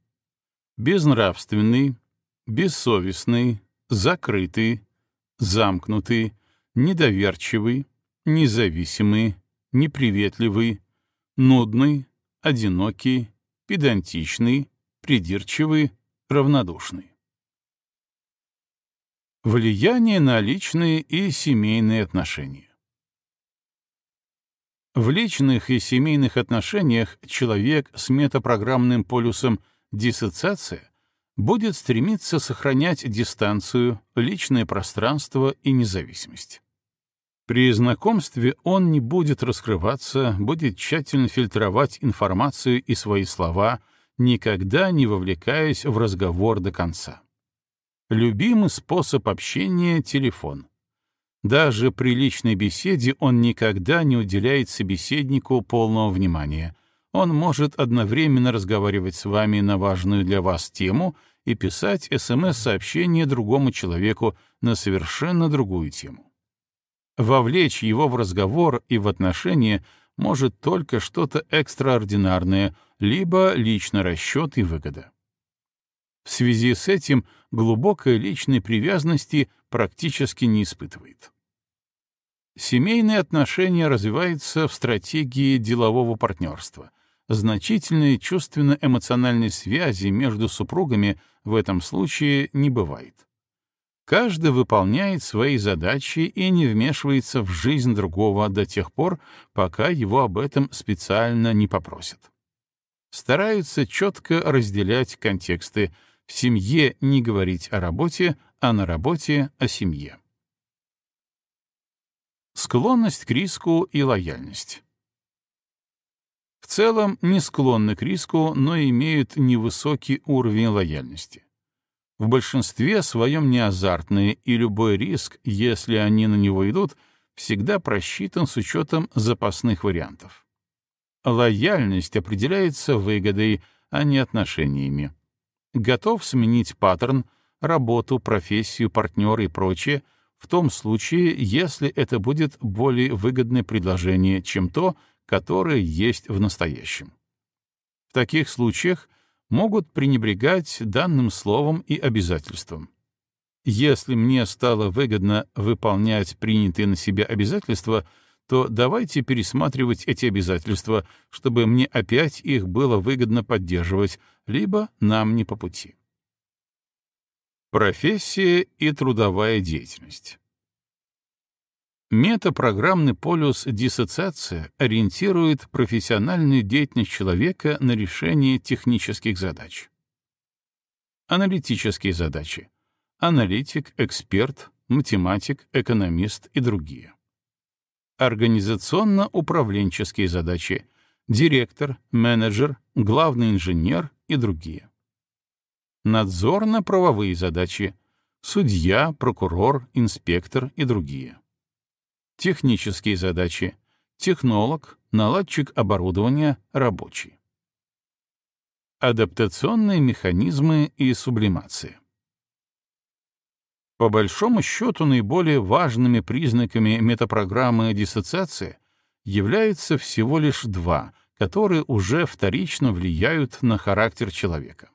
безнравственный, бессовестный, закрытый, замкнутый, недоверчивый, независимый, неприветливый, нудный, одинокий, педантичный, придирчивый, равнодушный. Влияние на личные и семейные отношения. В личных и семейных отношениях человек с метапрограммным полюсом диссоциация будет стремиться сохранять дистанцию, личное пространство и независимость. При знакомстве он не будет раскрываться, будет тщательно фильтровать информацию и свои слова, никогда не вовлекаясь в разговор до конца. Любимый способ общения — телефон. Даже при личной беседе он никогда не уделяет собеседнику полного внимания. Он может одновременно разговаривать с вами на важную для вас тему и писать СМС-сообщение другому человеку на совершенно другую тему. Вовлечь его в разговор и в отношения может только что-то экстраординарное, либо личный расчет и выгода. В связи с этим глубокой личной привязанности практически не испытывает. Семейные отношения развиваются в стратегии делового партнерства. Значительной чувственно-эмоциональной связи между супругами в этом случае не бывает. Каждый выполняет свои задачи и не вмешивается в жизнь другого до тех пор, пока его об этом специально не попросят. Стараются четко разделять контексты, в семье не говорить о работе, а на работе — о семье. Склонность к риску и лояльность. В целом не склонны к риску, но имеют невысокий уровень лояльности в большинстве своем не азартные, и любой риск, если они на него идут, всегда просчитан с учетом запасных вариантов. Лояльность определяется выгодой, а не отношениями. Готов сменить паттерн, работу, профессию, партнера и прочее в том случае, если это будет более выгодное предложение, чем то, которое есть в настоящем. В таких случаях могут пренебрегать данным словом и обязательством. Если мне стало выгодно выполнять принятые на себя обязательства, то давайте пересматривать эти обязательства, чтобы мне опять их было выгодно поддерживать, либо нам не по пути. Профессия и трудовая деятельность. Метапрограммный полюс диссоциация ориентирует профессиональную деятельность человека на решение технических задач. Аналитические задачи. Аналитик, эксперт, математик, экономист и другие. Организационно-управленческие задачи. Директор, менеджер, главный инженер и другие. Надзорно-правовые задачи. Судья, прокурор, инспектор и другие технические задачи, технолог, наладчик оборудования, рабочий. Адаптационные механизмы и сублимация. По большому счету, наиболее важными признаками метапрограммы диссоциации являются всего лишь два, которые уже вторично влияют на характер человека.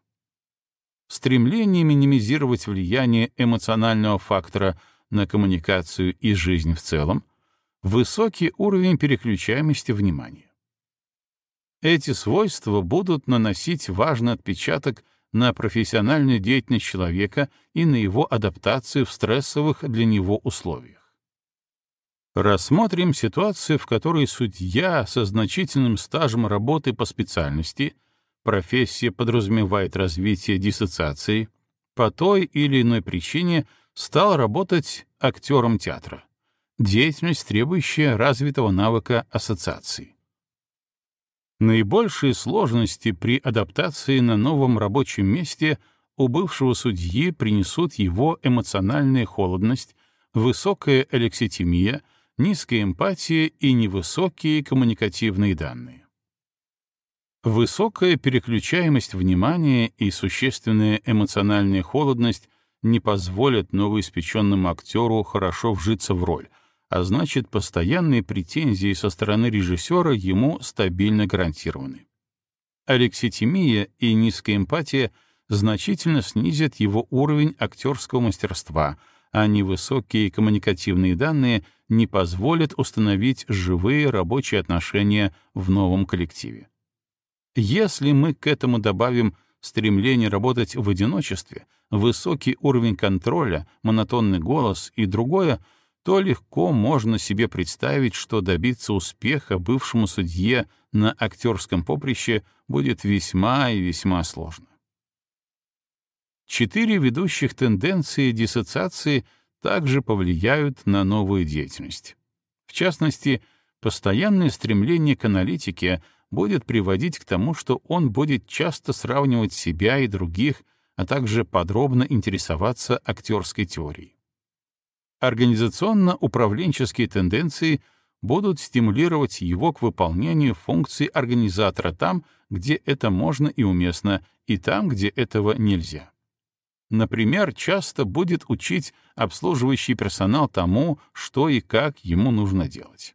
Стремление минимизировать влияние эмоционального фактора на коммуникацию и жизнь в целом, высокий уровень переключаемости внимания. Эти свойства будут наносить важный отпечаток на профессиональную деятельность человека и на его адаптацию в стрессовых для него условиях. Рассмотрим ситуацию, в которой судья со значительным стажем работы по специальности, профессия подразумевает развитие диссоциации, по той или иной причине стал работать актером театра, деятельность, требующая развитого навыка ассоциации. Наибольшие сложности при адаптации на новом рабочем месте у бывшего судьи принесут его эмоциональная холодность, высокая алекситимия, низкая эмпатия и невысокие коммуникативные данные. Высокая переключаемость внимания и существенная эмоциональная холодность не позволят новоиспеченному актеру хорошо вжиться в роль, а значит, постоянные претензии со стороны режиссера ему стабильно гарантированы. Алекситимия и низкая эмпатия значительно снизят его уровень актерского мастерства, а невысокие коммуникативные данные не позволят установить живые рабочие отношения в новом коллективе. Если мы к этому добавим стремление работать в одиночестве, высокий уровень контроля, монотонный голос и другое — то легко можно себе представить, что добиться успеха бывшему судье на актерском поприще будет весьма и весьма сложно. Четыре ведущих тенденции диссоциации также повлияют на новую деятельность. В частности, постоянное стремление к аналитике будет приводить к тому, что он будет часто сравнивать себя и других, а также подробно интересоваться актерской теорией. Организационно-управленческие тенденции будут стимулировать его к выполнению функций организатора там, где это можно и уместно, и там, где этого нельзя. Например, часто будет учить обслуживающий персонал тому, что и как ему нужно делать.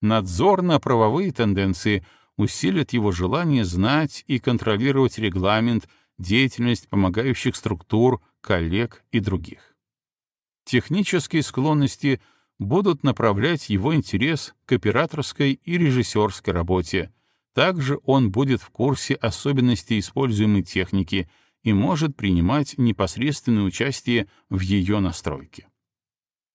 Надзорно-правовые тенденции усилят его желание знать и контролировать регламент, деятельность помогающих структур, коллег и других. Технические склонности будут направлять его интерес к операторской и режиссерской работе. Также он будет в курсе особенностей используемой техники и может принимать непосредственное участие в ее настройке.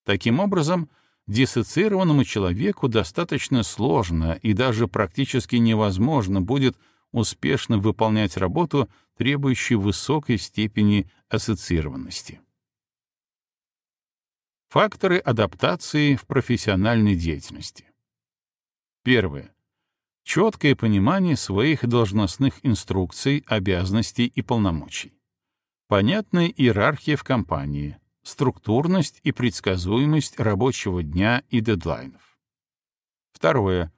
Таким образом, диссоциированному человеку достаточно сложно и даже практически невозможно будет успешно выполнять работу, требующую высокой степени ассоциированности. Факторы адаптации в профессиональной деятельности. Первое. Четкое понимание своих должностных инструкций, обязанностей и полномочий. Понятная иерархия в компании, структурность и предсказуемость рабочего дня и дедлайнов. Второе.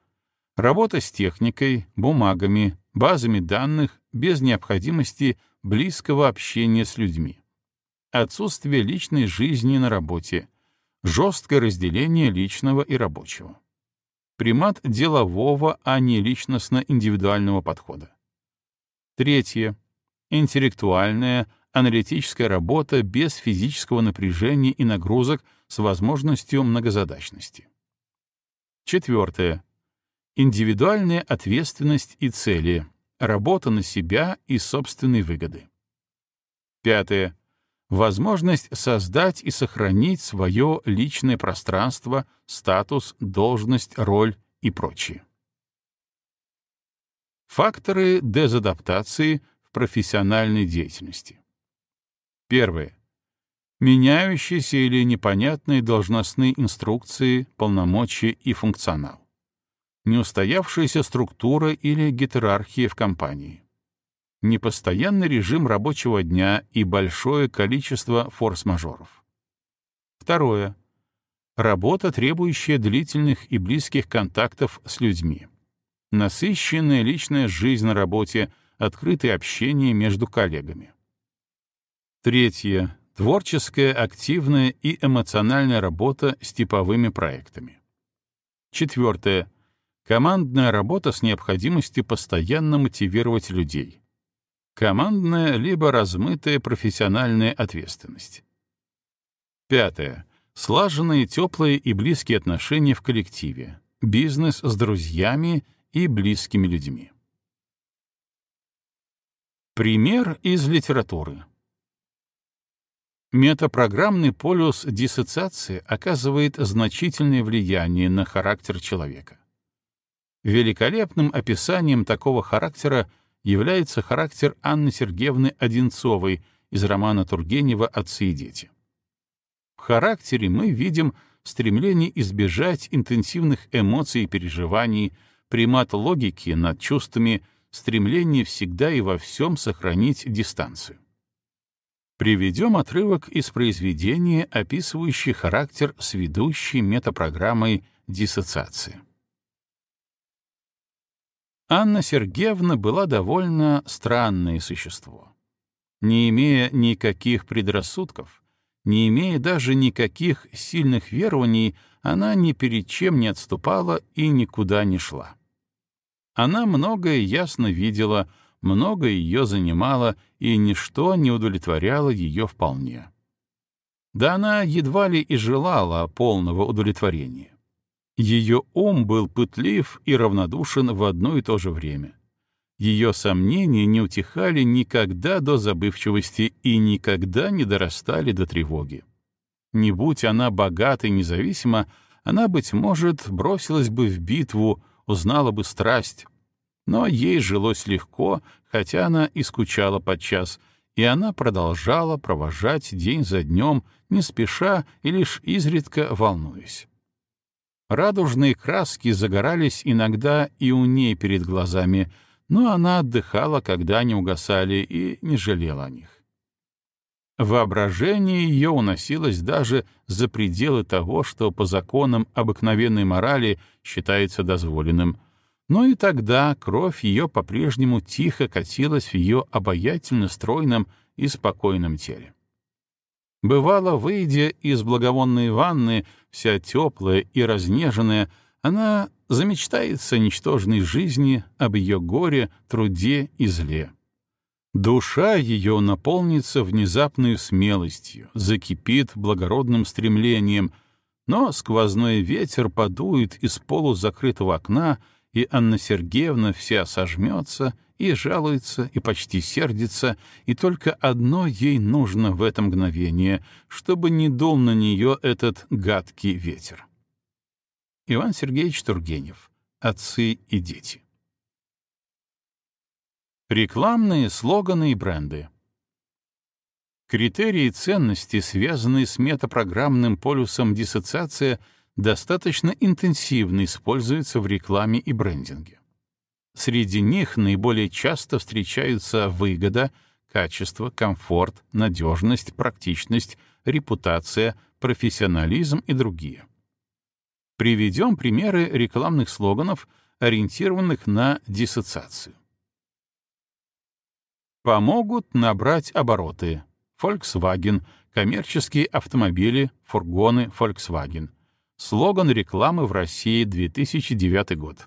Работа с техникой, бумагами, базами данных без необходимости близкого общения с людьми. Отсутствие личной жизни на работе, жесткое разделение личного и рабочего. Примат делового, а не личностно-индивидуального подхода. Третье. Интеллектуальная, аналитическая работа без физического напряжения и нагрузок с возможностью многозадачности. Четвертое. Индивидуальная ответственность и цели, работа на себя и собственные выгоды. Пятое возможность создать и сохранить свое личное пространство, статус, должность, роль и прочее. Факторы дезадаптации в профессиональной деятельности. Первое. Меняющиеся или непонятные должностные инструкции, полномочия и функционал. Неустоявшаяся структура или гетерархия в компании непостоянный режим рабочего дня и большое количество форс-мажоров. Второе. Работа, требующая длительных и близких контактов с людьми. Насыщенная личная жизнь на работе, открытое общение между коллегами. Третье. Творческая, активная и эмоциональная работа с типовыми проектами. Четвертое. Командная работа с необходимостью постоянно мотивировать людей Командная либо размытая профессиональная ответственность. Пятое. Слаженные, теплые и близкие отношения в коллективе. Бизнес с друзьями и близкими людьми. Пример из литературы. Метапрограммный полюс диссоциации оказывает значительное влияние на характер человека. Великолепным описанием такого характера является характер Анны Сергеевны Одинцовой из романа Тургенева «Отцы и дети». В характере мы видим стремление избежать интенсивных эмоций и переживаний, примат логики над чувствами, стремление всегда и во всем сохранить дистанцию. Приведем отрывок из произведения, описывающий характер сведущей метапрограммой диссоциации. Анна Сергеевна была довольно странное существо. Не имея никаких предрассудков, не имея даже никаких сильных верований, она ни перед чем не отступала и никуда не шла. Она многое ясно видела, многое ее занимало, и ничто не удовлетворяло ее вполне. Да она едва ли и желала полного удовлетворения. Ее ум был пытлив и равнодушен в одно и то же время. Ее сомнения не утихали никогда до забывчивости и никогда не дорастали до тревоги. Не будь она богата и независима, она, быть может, бросилась бы в битву, узнала бы страсть, но ей жилось легко, хотя она и скучала подчас, и она продолжала провожать день за днем, не спеша и лишь изредка волнуясь. Радужные краски загорались иногда и у ней перед глазами, но она отдыхала, когда они угасали, и не жалела о них. Воображение ее уносилось даже за пределы того, что по законам обыкновенной морали считается дозволенным — но и тогда кровь ее по-прежнему тихо катилась в ее обаятельно стройном и спокойном теле. Бывало, выйдя из благовонной ванны, вся теплая и разнеженная, она замечтается ничтожной жизни, об ее горе, труде и зле. Душа ее наполнится внезапной смелостью, закипит благородным стремлением, но сквозной ветер подует из полузакрытого окна и Анна Сергеевна вся сожмется и жалуется, и почти сердится, и только одно ей нужно в это мгновение, чтобы не дул на нее этот гадкий ветер. Иван Сергеевич Тургенев. Отцы и дети. Рекламные слоганы и бренды. Критерии ценности, связанные с метапрограммным полюсом диссоциация — достаточно интенсивно используются в рекламе и брендинге. Среди них наиболее часто встречаются выгода, качество, комфорт, надежность, практичность, репутация, профессионализм и другие. Приведем примеры рекламных слоганов, ориентированных на диссоциацию. Помогут набрать обороты. Volkswagen, коммерческие автомобили, фургоны Volkswagen — Слоган рекламы в России 2009 год.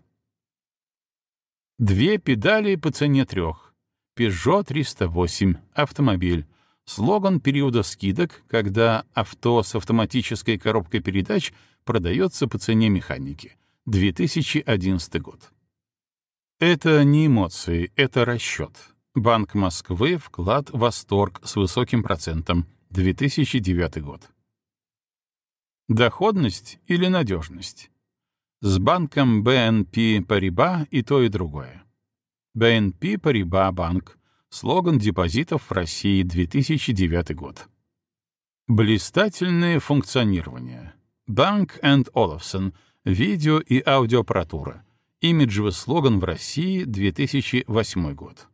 Две педали по цене трех. Peugeot 308. Автомобиль. Слоган периода скидок, когда авто с автоматической коробкой передач продается по цене механики. 2011 год. Это не эмоции, это расчет. Банк Москвы, вклад «Восторг» с высоким процентом. 2009 год. Доходность или надежность? С банком BNP Paribas и то, и другое. BNP Paribas банк. Слоган депозитов в России 2009 год. Блистательное функционирование. Банк энд Олафсон. Видео и аудиоаппаратура. Имиджевый слоган в России 2008 год.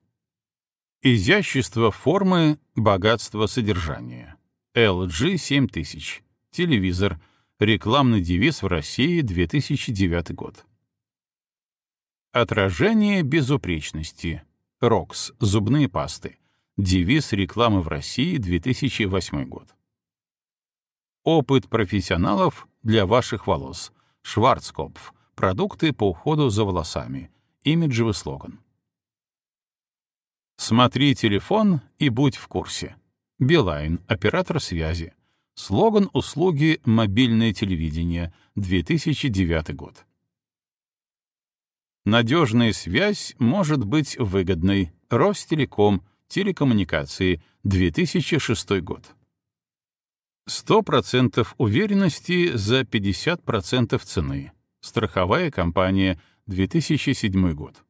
Изящество формы, богатство содержания. LG 7000. Телевизор. Рекламный девиз в России 2009 год. Отражение безупречности. Рокс. Зубные пасты. Девиз рекламы в России 2008 год. Опыт профессионалов для ваших волос. Шварцкопф. Продукты по уходу за волосами. Имиджевый слоган. Смотри телефон и будь в курсе. Билайн. Оператор связи. Слоган услуги «Мобильное телевидение», 2009 год. Надежная связь может быть выгодной. Ростелеком, телекоммуникации, 2006 год. 100% уверенности за 50% цены. Страховая компания, 2007 год.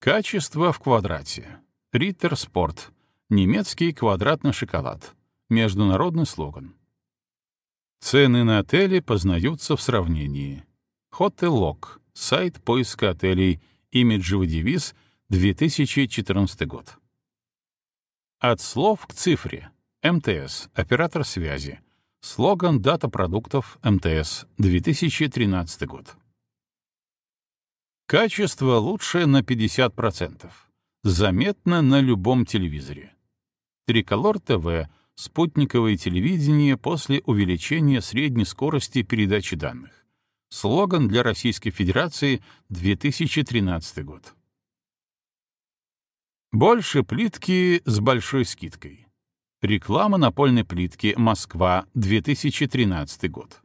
Качество в квадрате. Риттер Спорт. Немецкий квадратный шоколад. Международный слоган. Цены на отели познаются в сравнении. Хотеллог. Сайт поиска отелей. Имиджевый девиз. 2014 год. От слов к цифре. МТС. Оператор связи. Слоган «Дата продуктов МТС», 2013 год. Качество лучше на 50%. Заметно на любом телевизоре. Триколор ТВ — спутниковое телевидение после увеличения средней скорости передачи данных. Слоган для Российской Федерации 2013 год. Больше плитки с большой скидкой. Реклама напольной плитки «Москва», 2013 год.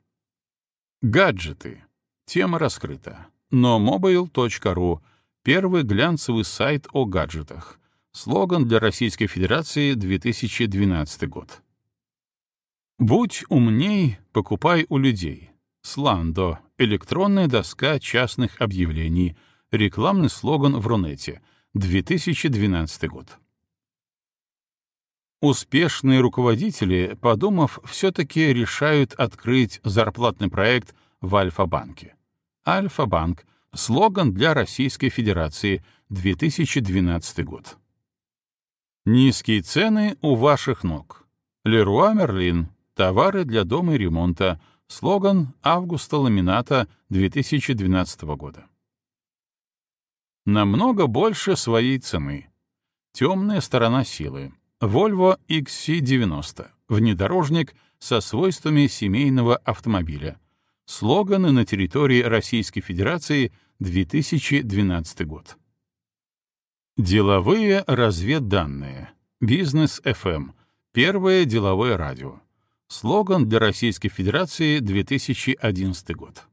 Гаджеты. Тема раскрыта. Но mobile.ru — первый глянцевый сайт о гаджетах. Слоган для Российской Федерации, 2012 год. «Будь умней, покупай у людей». Сландо — электронная доска частных объявлений. Рекламный слоган в Рунете, 2012 год. Успешные руководители, подумав, все-таки решают открыть зарплатный проект в Альфа-банке. Альфа-банк — слоган для Российской Федерации, 2012 год. Низкие цены у ваших ног. Леруа Мерлин. Товары для дома и ремонта. Слоган Августа Ламината 2012 года. Намного больше своей цены. Темная сторона силы. Volvo XC90 — внедорожник со свойствами семейного автомобиля. Слоганы на территории Российской Федерации 2012 год. Деловые разведданные. Бизнес FM. Первое деловое радио. Слоган для Российской Федерации 2011 год.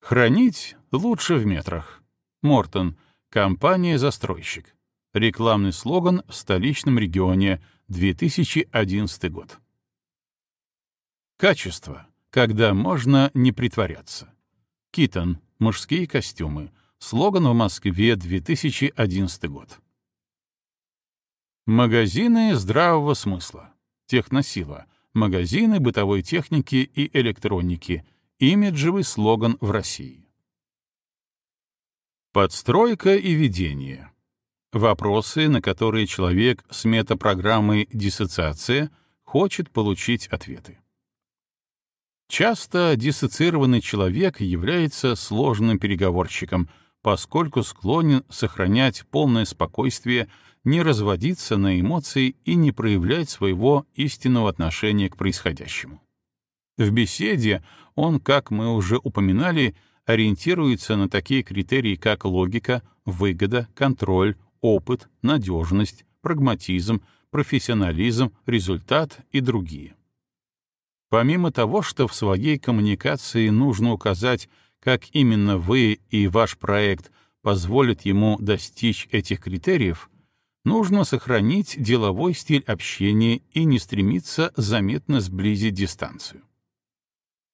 Хранить лучше в метрах. Мортон. Компания-застройщик. Рекламный слоган в столичном регионе, 2011 год. Качество, когда можно не притворяться. Китон, мужские костюмы. Слоган в Москве, 2011 год. Магазины здравого смысла. Техносила. Магазины бытовой техники и электроники. Имиджевый слоган в России. Подстройка и ведение. Вопросы, на которые человек с метапрограммой диссоциация хочет получить ответы. Часто диссоциированный человек является сложным переговорщиком, поскольку склонен сохранять полное спокойствие, не разводиться на эмоции и не проявлять своего истинного отношения к происходящему. В беседе он, как мы уже упоминали, ориентируется на такие критерии, как логика, выгода, контроль, опыт, надежность, прагматизм, профессионализм, результат и другие. Помимо того, что в своей коммуникации нужно указать, как именно вы и ваш проект позволят ему достичь этих критериев, нужно сохранить деловой стиль общения и не стремиться заметно сблизить дистанцию.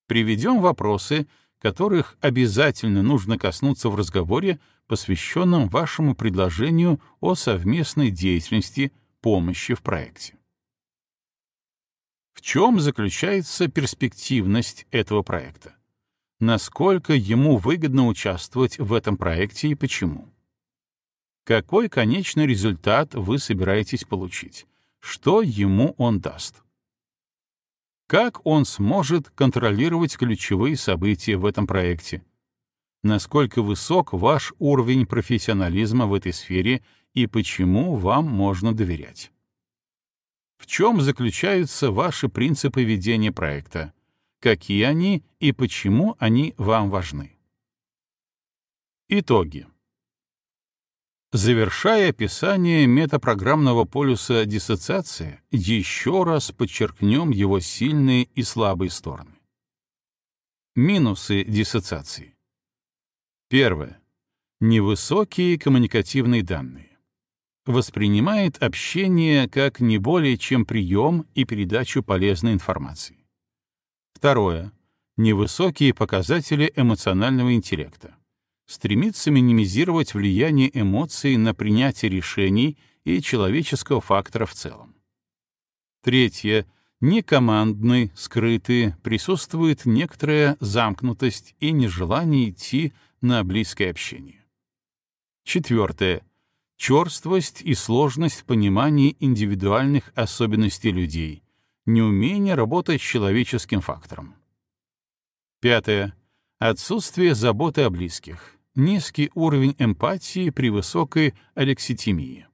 Приведем вопросы, которых обязательно нужно коснуться в разговоре, посвященном вашему предложению о совместной деятельности, помощи в проекте. В чем заключается перспективность этого проекта? Насколько ему выгодно участвовать в этом проекте и почему? Какой конечный результат вы собираетесь получить? Что ему он даст? Как он сможет контролировать ключевые события в этом проекте? Насколько высок ваш уровень профессионализма в этой сфере и почему вам можно доверять? В чем заключаются ваши принципы ведения проекта? Какие они и почему они вам важны? Итоги. Завершая описание метапрограммного полюса диссоциации, еще раз подчеркнем его сильные и слабые стороны. Минусы диссоциации. Первое. Невысокие коммуникативные данные. Воспринимает общение как не более чем прием и передачу полезной информации. Второе. Невысокие показатели эмоционального интеллекта. Стремится минимизировать влияние эмоций на принятие решений и человеческого фактора в целом. Третье некомандны, скрыты, присутствует некоторая замкнутость и нежелание идти на близкое общение. Четвертое. Черствость и сложность в понимании индивидуальных особенностей людей, неумение работать с человеческим фактором. Пятое. Отсутствие заботы о близких, низкий уровень эмпатии при высокой алекситимии.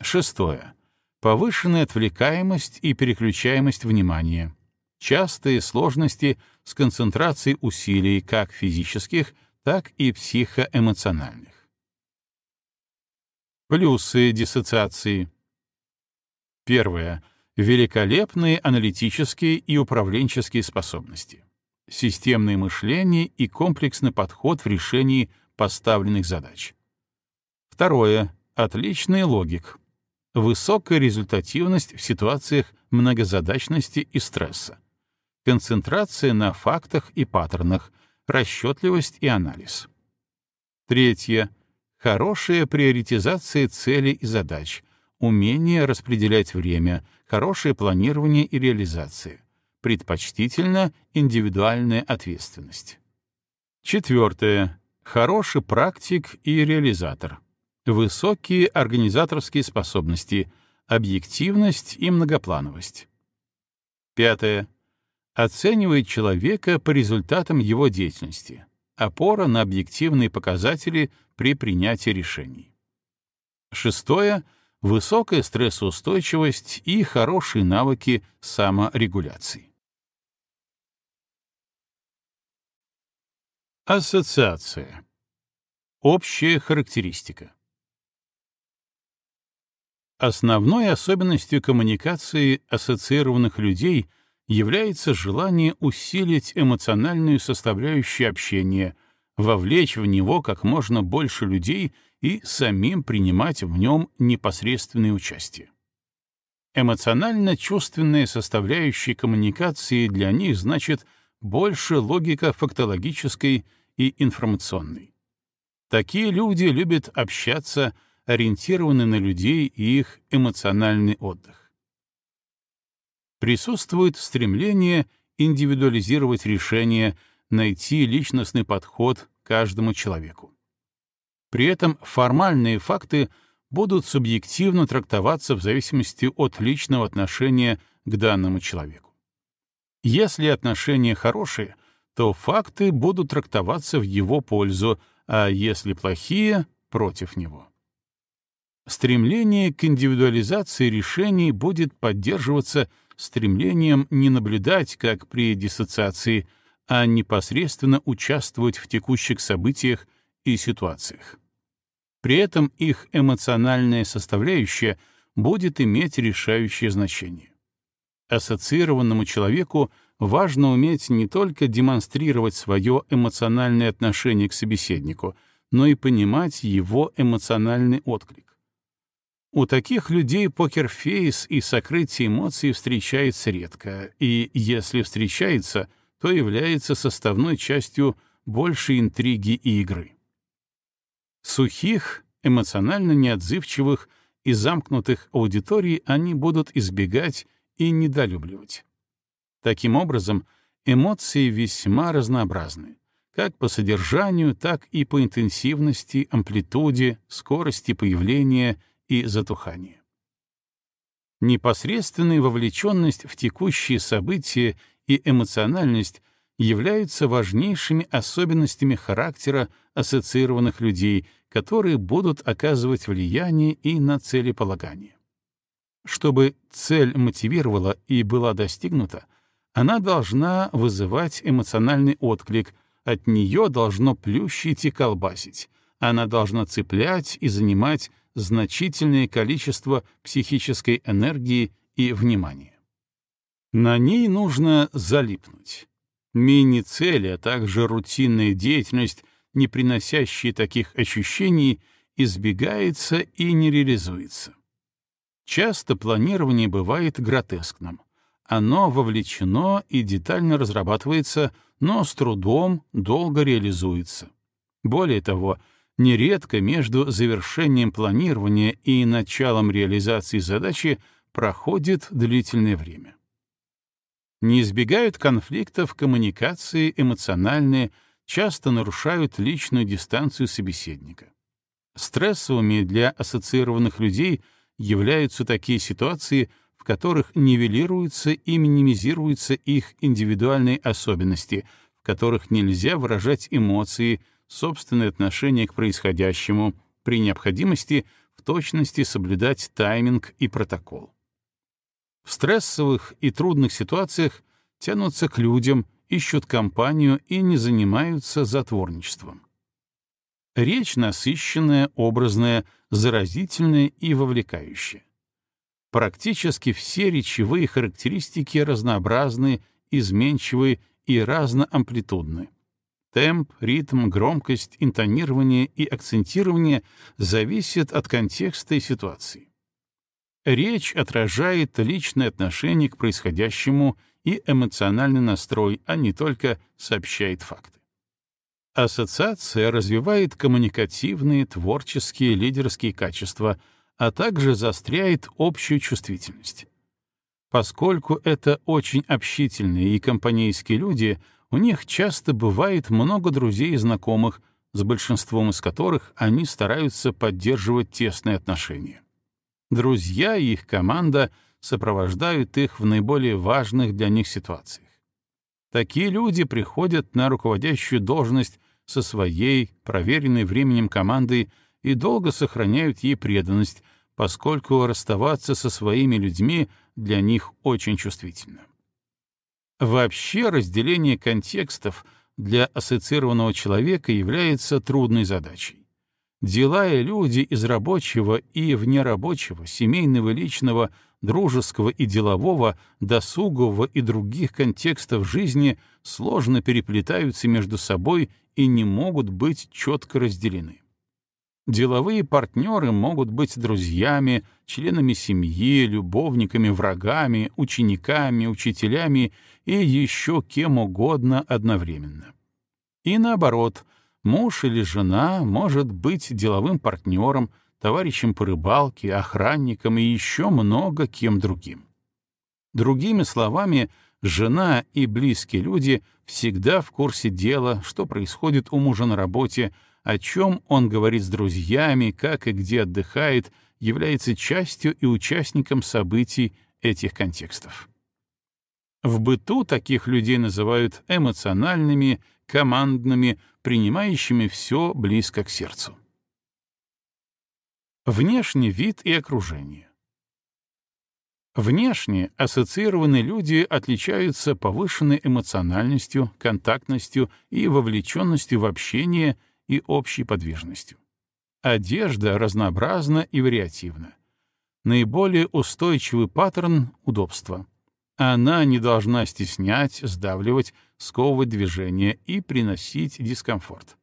Шестое повышенная отвлекаемость и переключаемость внимания, частые сложности с концентрацией усилий как физических, так и психоэмоциональных. Плюсы диссоциации. Первое. Великолепные аналитические и управленческие способности. Системное мышление и комплексный подход в решении поставленных задач. Второе. Отличный логик, высокая результативность в ситуациях многозадачности и стресса, концентрация на фактах и паттернах, расчетливость и анализ. Третье. Хорошая приоритизация целей и задач, умение распределять время, хорошее планирование и реализация, предпочтительно индивидуальная ответственность. Четвертое. Хороший практик и реализатор высокие организаторские способности, объективность и многоплановость. Пятое. Оценивает человека по результатам его деятельности. Опора на объективные показатели при принятии решений. Шестое. Высокая стрессоустойчивость и хорошие навыки саморегуляции. Ассоциация. Общая характеристика. Основной особенностью коммуникации ассоциированных людей является желание усилить эмоциональную составляющую общения, вовлечь в него как можно больше людей и самим принимать в нем непосредственное участие. Эмоционально-чувственная составляющая коммуникации для них значит больше логика фактологической и информационной. Такие люди любят общаться, ориентированы на людей и их эмоциональный отдых. Присутствует стремление индивидуализировать решения, найти личностный подход каждому человеку. При этом формальные факты будут субъективно трактоваться в зависимости от личного отношения к данному человеку. Если отношения хорошие, то факты будут трактоваться в его пользу, а если плохие — против него. Стремление к индивидуализации решений будет поддерживаться стремлением не наблюдать, как при диссоциации, а непосредственно участвовать в текущих событиях и ситуациях. При этом их эмоциональная составляющая будет иметь решающее значение. Ассоциированному человеку важно уметь не только демонстрировать свое эмоциональное отношение к собеседнику, но и понимать его эмоциональный отклик. У таких людей покерфейс и сокрытие эмоций встречается редко, и если встречается, то является составной частью большей интриги и игры. Сухих, эмоционально неотзывчивых и замкнутых аудиторий они будут избегать и недолюбливать. Таким образом, эмоции весьма разнообразны, как по содержанию, так и по интенсивности, амплитуде, скорости появления — и затухание. Непосредственная вовлеченность в текущие события и эмоциональность являются важнейшими особенностями характера ассоциированных людей, которые будут оказывать влияние и на целеполагание. Чтобы цель мотивировала и была достигнута, она должна вызывать эмоциональный отклик, от нее должно плющить и колбасить, она должна цеплять и занимать значительное количество психической энергии и внимания. На ней нужно залипнуть. Мини-цели, а также рутинная деятельность не приносящие таких ощущений, избегается и не реализуется. Часто планирование бывает гротескным. Оно вовлечено и детально разрабатывается, но с трудом долго реализуется. Более того, нередко между завершением планирования и началом реализации задачи проходит длительное время. Не избегают конфликтов коммуникации эмоциональные, часто нарушают личную дистанцию собеседника. Стрессовыми для ассоциированных людей являются такие ситуации, в которых нивелируются и минимизируются их индивидуальные особенности, в которых нельзя выражать эмоции, собственное отношение к происходящему, при необходимости в точности соблюдать тайминг и протокол. В стрессовых и трудных ситуациях тянутся к людям, ищут компанию и не занимаются затворничеством. Речь насыщенная, образная, заразительная и вовлекающая. Практически все речевые характеристики разнообразны, изменчивы и разноамплитудны. Темп, ритм, громкость, интонирование и акцентирование зависят от контекста и ситуации. Речь отражает личное отношение к происходящему и эмоциональный настрой, а не только сообщает факты. Ассоциация развивает коммуникативные, творческие, лидерские качества, а также заостряет общую чувствительность. Поскольку это очень общительные и компанейские люди, у них часто бывает много друзей и знакомых, с большинством из которых они стараются поддерживать тесные отношения. Друзья и их команда сопровождают их в наиболее важных для них ситуациях. Такие люди приходят на руководящую должность со своей, проверенной временем командой и долго сохраняют ей преданность, поскольку расставаться со своими людьми для них очень чувствительно. Вообще разделение контекстов для ассоциированного человека является трудной задачей. Дела и люди из рабочего и внерабочего, семейного и личного, дружеского и делового, досугового и других контекстов жизни сложно переплетаются между собой и не могут быть четко разделены. Деловые партнеры могут быть друзьями, членами семьи, любовниками, врагами, учениками, учителями и еще кем угодно одновременно. И наоборот — Муж или жена может быть деловым партнером, товарищем по рыбалке, охранником и еще много кем другим. Другими словами, жена и близкие люди всегда в курсе дела, что происходит у мужа на работе, о чем он говорит с друзьями, как и где отдыхает, является частью и участником событий этих контекстов. В быту таких людей называют эмоциональными, командными, принимающими все близко к сердцу. Внешний вид и окружение. Внешне ассоциированные люди отличаются повышенной эмоциональностью, контактностью и вовлеченностью в общение и общей подвижностью. Одежда разнообразна и вариативна. Наиболее устойчивый паттерн — удобство. Она не должна стеснять, сдавливать, сковывать движение и приносить дискомфорт.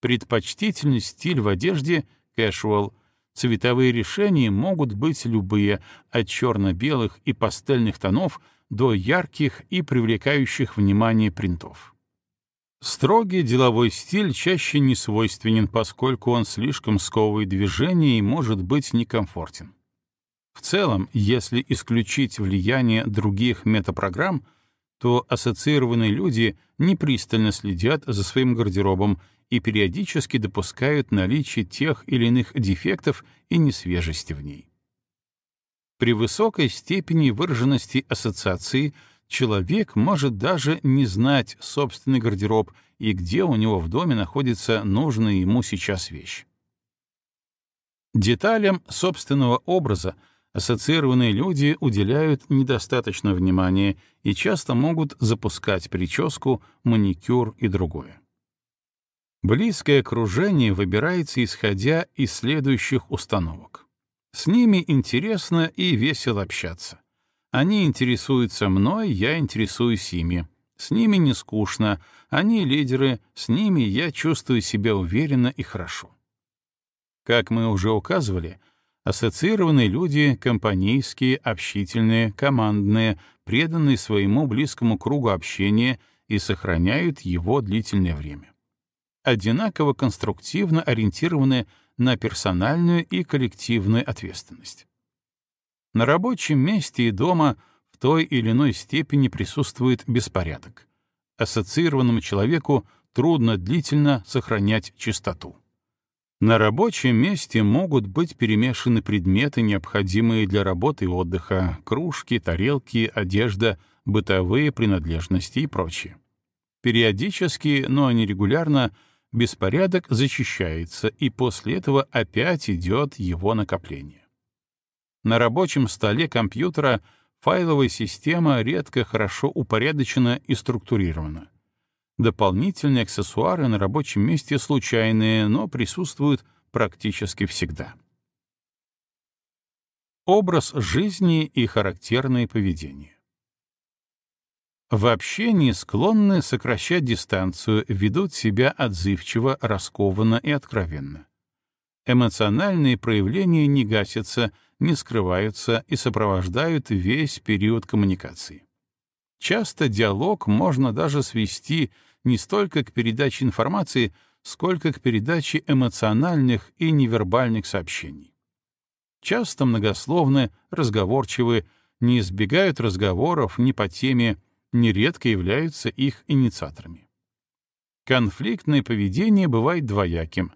Предпочтительный стиль в одежде — casual. Цветовые решения могут быть любые, от черно-белых и пастельных тонов до ярких и привлекающих внимание принтов. Строгий деловой стиль чаще не свойственен, поскольку он слишком сковывает движение и может быть некомфортен. В целом, если исключить влияние других метапрограмм, то ассоциированные люди непристально следят за своим гардеробом и периодически допускают наличие тех или иных дефектов и несвежести в ней. При высокой степени выраженности ассоциации человек может даже не знать собственный гардероб и где у него в доме находится нужная ему сейчас вещь. Деталям собственного образа — ассоциированные люди уделяют недостаточно внимания и часто могут запускать прическу, маникюр и другое. Близкое окружение выбирается исходя из следующих установок. С ними интересно и весело общаться. Они интересуются мной, я интересуюсь ими. С ними не скучно, они лидеры, с ними я чувствую себя уверенно и хорошо. Как мы уже указывали, ассоциированные люди — компанейские, общительные, командные, преданные своему близкому кругу общения и сохраняют его длительное время. Одинаково конструктивно ориентированы на персональную и коллективную ответственность. На рабочем месте и дома в той или иной степени присутствует беспорядок. Ассоциированному человеку трудно длительно сохранять чистоту. На рабочем месте могут быть перемешаны предметы, необходимые для работы и отдыха, кружки, тарелки, одежда, бытовые принадлежности и прочее. Периодически, но не регулярно, беспорядок зачищается, и после этого опять идет его накопление. На рабочем столе компьютера файловая система редко хорошо упорядочена и структурирована. Дополнительные аксессуары на рабочем месте случайные, но присутствуют практически всегда. Образ жизни и характерное поведение. В общении склонны сокращать дистанцию, ведут себя отзывчиво, раскованно и откровенно. Эмоциональные проявления не гасятся, не скрываются и сопровождают весь период коммуникации. Часто диалог можно даже свести не столько к передаче информации, сколько к передаче эмоциональных и невербальных сообщений. Часто многословны, разговорчивы, не избегают разговоров ни по теме, нередко являются их инициаторами. Конфликтное поведение бывает двояким.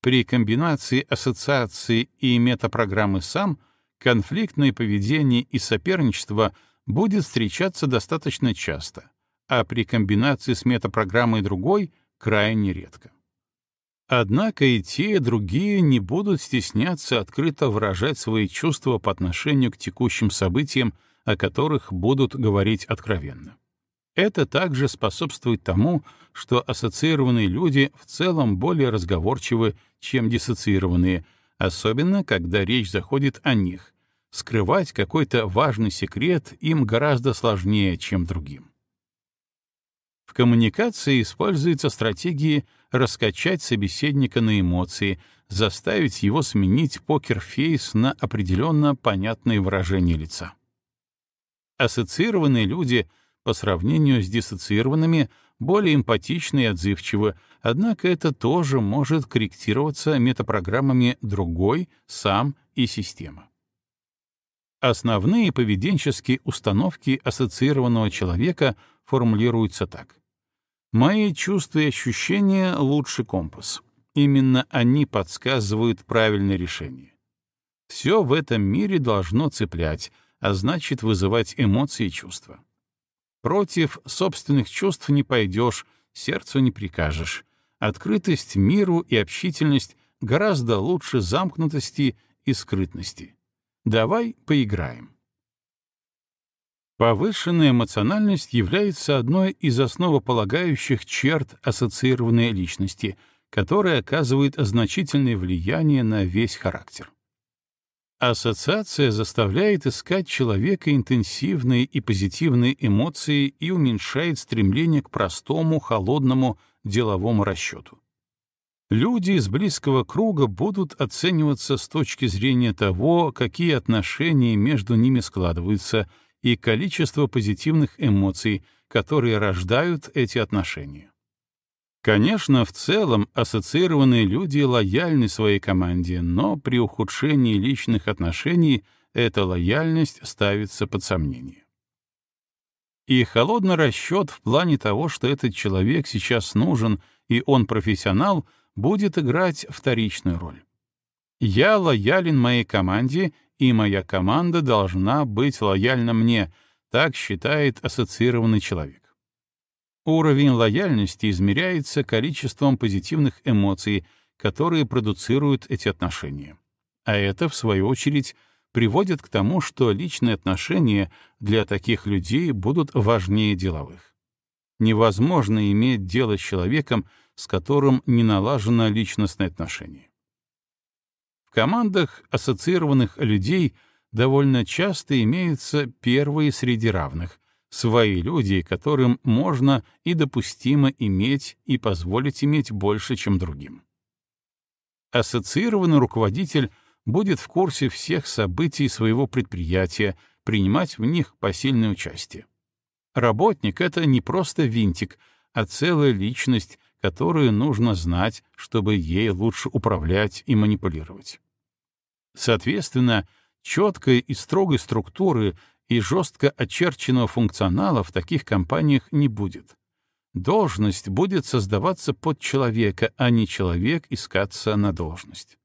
При комбинации ассоциации и метапрограммы «сам» конфликтное поведение и соперничество — будет встречаться достаточно часто, а при комбинации с метапрограммой другой — крайне редко. Однако и те, и другие не будут стесняться открыто выражать свои чувства по отношению к текущим событиям, о которых будут говорить откровенно. Это также способствует тому, что ассоциированные люди в целом более разговорчивы, чем диссоциированные, особенно когда речь заходит о них, скрывать какой-то важный секрет им гораздо сложнее, чем другим. В коммуникации используются стратегии раскачать собеседника на эмоции, заставить его сменить покерфейс на определенно понятное выражение лица. Ассоциированные люди по сравнению с диссоциированными более эмпатичны и отзывчивы, однако это тоже может корректироваться метапрограммами другой, сам и система. Основные поведенческие установки ассоциированного человека формулируются так. «Мои чувства и ощущения — лучший компас. Именно они подсказывают правильное решение. Все в этом мире должно цеплять, а значит вызывать эмоции и чувства. Против собственных чувств не пойдешь, сердцу не прикажешь. Открытость миру и общительность гораздо лучше замкнутости и скрытности. Давай поиграем. Повышенная эмоциональность является одной из основополагающих черт ассоциированной личности, которая оказывает значительное влияние на весь характер. Ассоциация заставляет искать человека интенсивные и позитивные эмоции и уменьшает стремление к простому, холодному, деловому расчету. Люди из близкого круга будут оцениваться с точки зрения того, какие отношения между ними складываются, и количество позитивных эмоций, которые рождают эти отношения. Конечно, в целом ассоциированные люди лояльны своей команде, но при ухудшении личных отношений эта лояльность ставится под сомнение. И холодный расчет в плане того, что этот человек сейчас нужен и он профессионал — будет играть вторичную роль. Я лоялен моей команде, и моя команда должна быть лояльна мне, так считает ассоциированный человек. Уровень лояльности измеряется количеством позитивных эмоций, которые продуцируют эти отношения. А это, в свою очередь, приводит к тому, что личные отношения для таких людей будут важнее деловых. Невозможно иметь дело с человеком, с которым не налажено личностное отношение. В командах ассоциированных людей довольно часто имеются первые среди равных, свои люди, которым можно и допустимо иметь и позволить иметь больше, чем другим. Ассоциированный руководитель будет в курсе всех событий своего предприятия, принимать в них посильное участие. Работник — это не просто винтик, а целая личность, которую нужно знать, чтобы ей лучше управлять и манипулировать. Соответственно, четкой и строгой структуры и жестко очерченного функционала в таких компаниях не будет. Должность будет создаваться под человека, а не человек искаться на должность.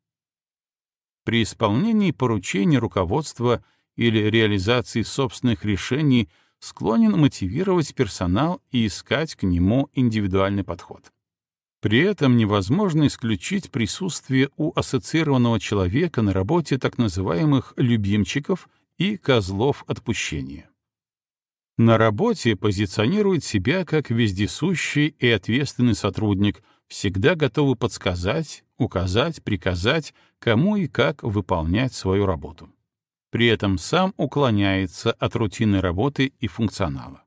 При исполнении поручений руководства или реализации собственных решений склонен мотивировать персонал и искать к нему индивидуальный подход. При этом невозможно исключить присутствие у ассоциированного человека на работе так называемых «любимчиков» и «козлов отпущения». На работе позиционирует себя как вездесущий и ответственный сотрудник, всегда готовый подсказать, указать, приказать, кому и как выполнять свою работу. При этом сам уклоняется от рутинной работы и функционала.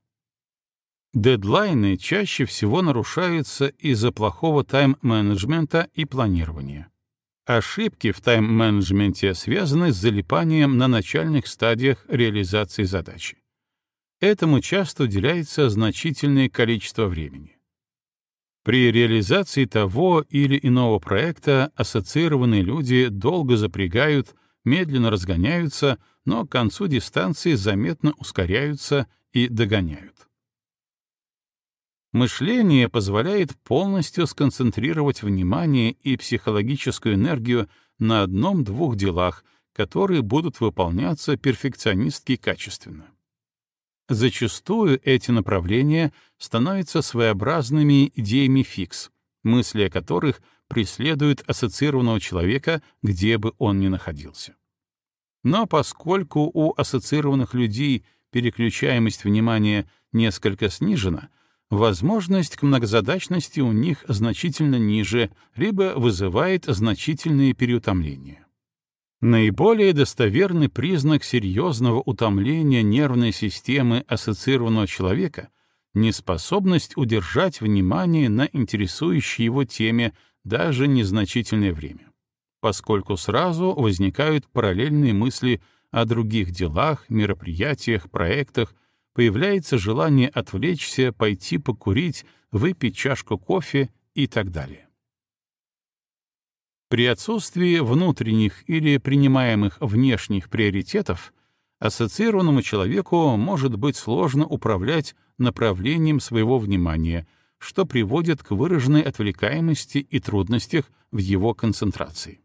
Дедлайны чаще всего нарушаются из-за плохого тайм-менеджмента и планирования. Ошибки в тайм-менеджменте связаны с залипанием на начальных стадиях реализации задачи. Этому часто уделяется значительное количество времени. При реализации того или иного проекта ассоциированные люди долго запрягают, медленно разгоняются, но к концу дистанции заметно ускоряются и догоняют. Мышление позволяет полностью сконцентрировать внимание и психологическую энергию на одном-двух делах, которые будут выполняться перфекционистски качественно. Зачастую эти направления становятся своеобразными идеями фикс, мысли о которых преследуют ассоциированного человека, где бы он ни находился. Но поскольку у ассоциированных людей переключаемость внимания несколько снижена — возможность к многозадачности у них значительно ниже, либо вызывает значительные переутомления. Наиболее достоверный признак серьезного утомления нервной системы ассоциированного человека — неспособность удержать внимание на интересующей его теме даже незначительное время, поскольку сразу возникают параллельные мысли о других делах, мероприятиях, проектах, появляется желание отвлечься, пойти покурить, выпить чашку кофе и так далее. При отсутствии внутренних или принимаемых внешних приоритетов ассоциированному человеку может быть сложно управлять направлением своего внимания, что приводит к выраженной отвлекаемости и трудностях в его концентрации.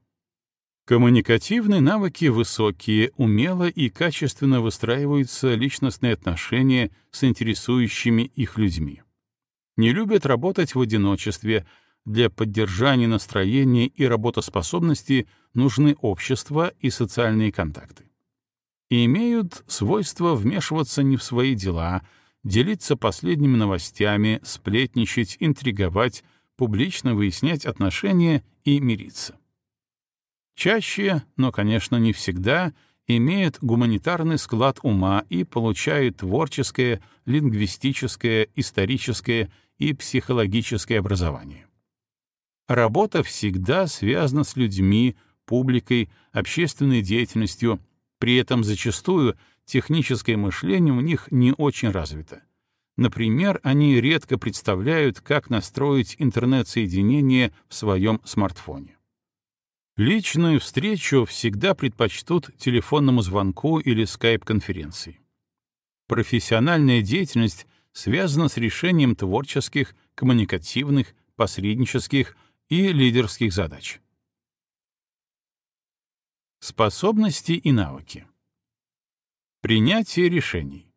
Коммуникативные навыки высокие, умело и качественно выстраиваются личностные отношения с интересующими их людьми. Не любят работать в одиночестве, для поддержания настроения и работоспособности нужны общество и социальные контакты. И имеют свойство вмешиваться не в свои дела, делиться последними новостями, сплетничать, интриговать, публично выяснять отношения и мириться. Чаще, но, конечно, не всегда, имеют гуманитарный склад ума и получают творческое, лингвистическое, историческое и психологическое образование. Работа всегда связана с людьми, публикой, общественной деятельностью, при этом зачастую техническое мышление у них не очень развито. Например, они редко представляют, как настроить интернет-соединение в своем смартфоне. Личную встречу всегда предпочтут телефонному звонку или скайп-конференции. Профессиональная деятельность связана с решением творческих, коммуникативных, посреднических и лидерских задач. Способности и навыки. Принятие решений.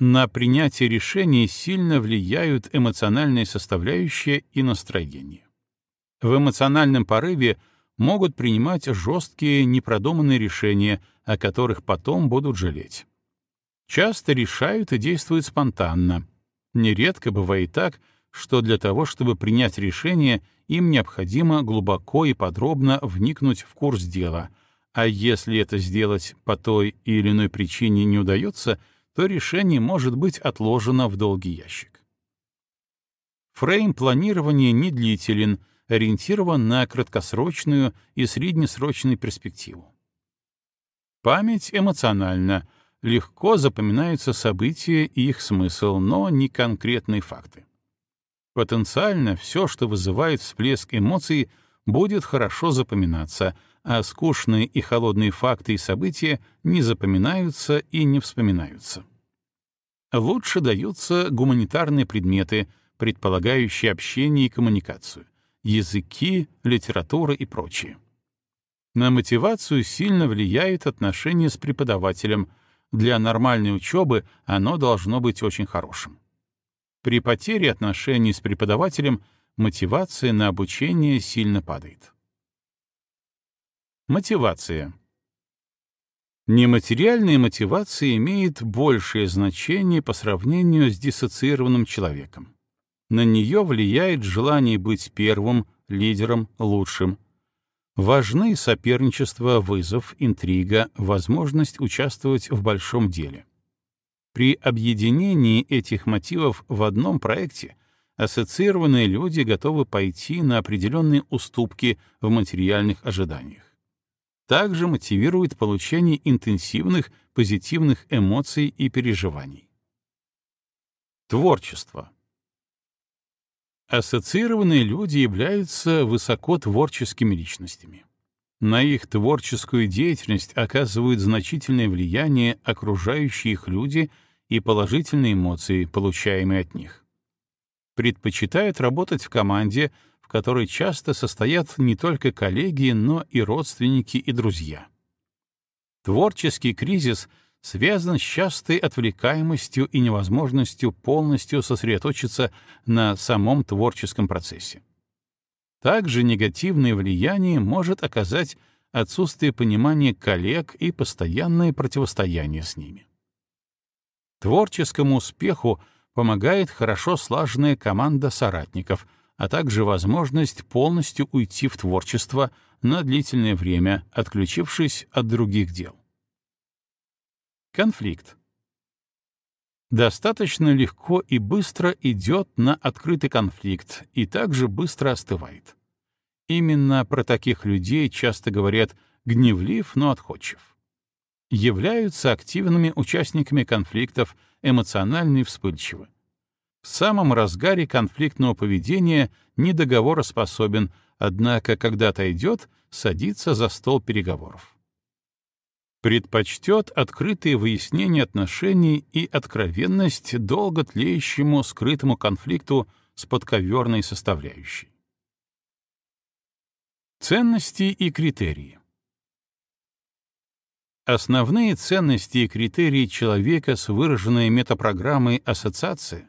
На принятие решений сильно влияют эмоциональные составляющие и настроение в эмоциональном порыве могут принимать жесткие, непродуманные решения, о которых потом будут жалеть. Часто решают и действуют спонтанно. Нередко бывает так, что для того, чтобы принять решение, им необходимо глубоко и подробно вникнуть в курс дела, а если это сделать по той или иной причине не удается, то решение может быть отложено в долгий ящик. Фрейм планирования не длителен, ориентирован на краткосрочную и среднесрочную перспективу. Память эмоциональна, легко запоминаются события и их смысл, но не конкретные факты. Потенциально все, что вызывает всплеск эмоций, будет хорошо запоминаться, а скучные и холодные факты и события не запоминаются и не вспоминаются. Лучше даются гуманитарные предметы, предполагающие общение и коммуникацию, языки, литература и прочее. На мотивацию сильно влияет отношение с преподавателем. Для нормальной учебы оно должно быть очень хорошим. При потере отношений с преподавателем мотивация на обучение сильно падает. Мотивация. Нематериальная мотивация имеет большее значение по сравнению с диссоциированным человеком. На нее влияет желание быть первым, лидером, лучшим, Важны соперничество, вызов, интрига, возможность участвовать в большом деле. При объединении этих мотивов в одном проекте ассоциированные люди готовы пойти на определенные уступки в материальных ожиданиях. Также мотивирует получение интенсивных позитивных эмоций и переживаний. Творчество — Ассоциированные люди являются высокотворческими личностями. На их творческую деятельность оказывают значительное влияние окружающие их люди и положительные эмоции, получаемые от них. Предпочитают работать в команде, в которой часто состоят не только коллеги, но и родственники и друзья. Творческий кризис — связан с частой отвлекаемостью и невозможностью полностью сосредоточиться на самом творческом процессе. Также негативное влияние может оказать отсутствие понимания коллег и постоянное противостояние с ними. Творческому успеху помогает хорошо слаженная команда соратников, а также возможность полностью уйти в творчество на длительное время, отключившись от других дел. Конфликт. Достаточно легко и быстро идет на открытый конфликт и также быстро остывает. Именно про таких людей часто говорят «гневлив, но отходчив». Являются активными участниками конфликтов, эмоциональны и вспыльчивы. В самом разгаре конфликтного поведения недоговороспособен, однако, когда отойдет, садится за стол переговоров предпочтет открытые выяснения отношений и откровенность долго тлеющему скрытому конфликту с подковерной составляющей. Ценности и критерии Основные ценности и критерии человека с выраженной метапрограммой ассоциации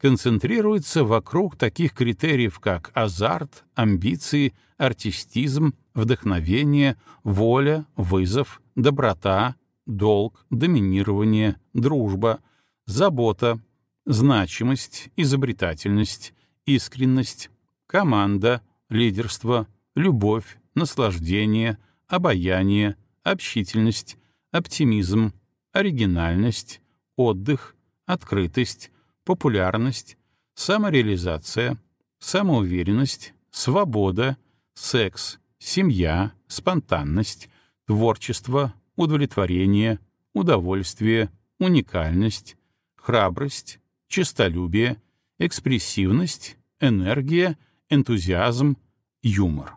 концентрируются вокруг таких критериев, как азарт, амбиции, артистизм, вдохновение, воля, вызов, доброта, долг, доминирование, дружба, забота, значимость, изобретательность, искренность, команда, лидерство, любовь, наслаждение, обаяние, общительность, оптимизм, оригинальность, отдых, открытость, популярность, самореализация, самоуверенность, свобода, секс, семья, спонтанность, творчество, удовлетворение, удовольствие, уникальность, храбрость, честолюбие, экспрессивность, энергия, энтузиазм, юмор.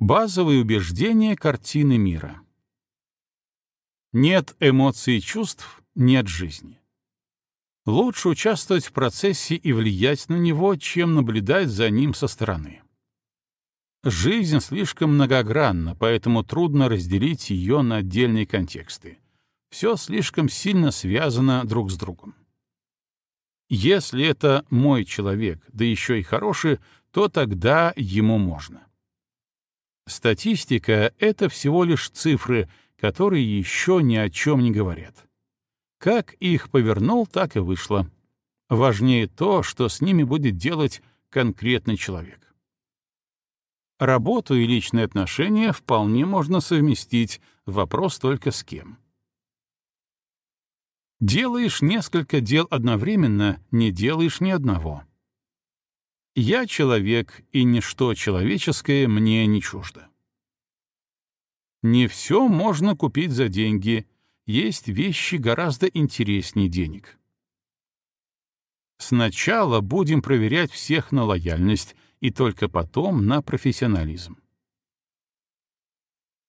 Базовые убеждения картины мира. Нет эмоций и чувств, нет жизни. Лучше участвовать в процессе и влиять на него, чем наблюдать за ним со стороны. Жизнь слишком многогранна, поэтому трудно разделить ее на отдельные контексты. Все слишком сильно связано друг с другом. Если это мой человек, да еще и хороший, то тогда ему можно. Статистика — это всего лишь цифры, которые еще ни о чем не говорят. Как их повернул, так и вышло. Важнее то, что с ними будет делать конкретный человек. Работу и личные отношения вполне можно совместить, вопрос только с кем. Делаешь несколько дел одновременно, не делаешь ни одного. Я человек, и ничто человеческое мне не чуждо. Не все можно купить за деньги, есть вещи гораздо интереснее денег. Сначала будем проверять всех на лояльность, и только потом на профессионализм.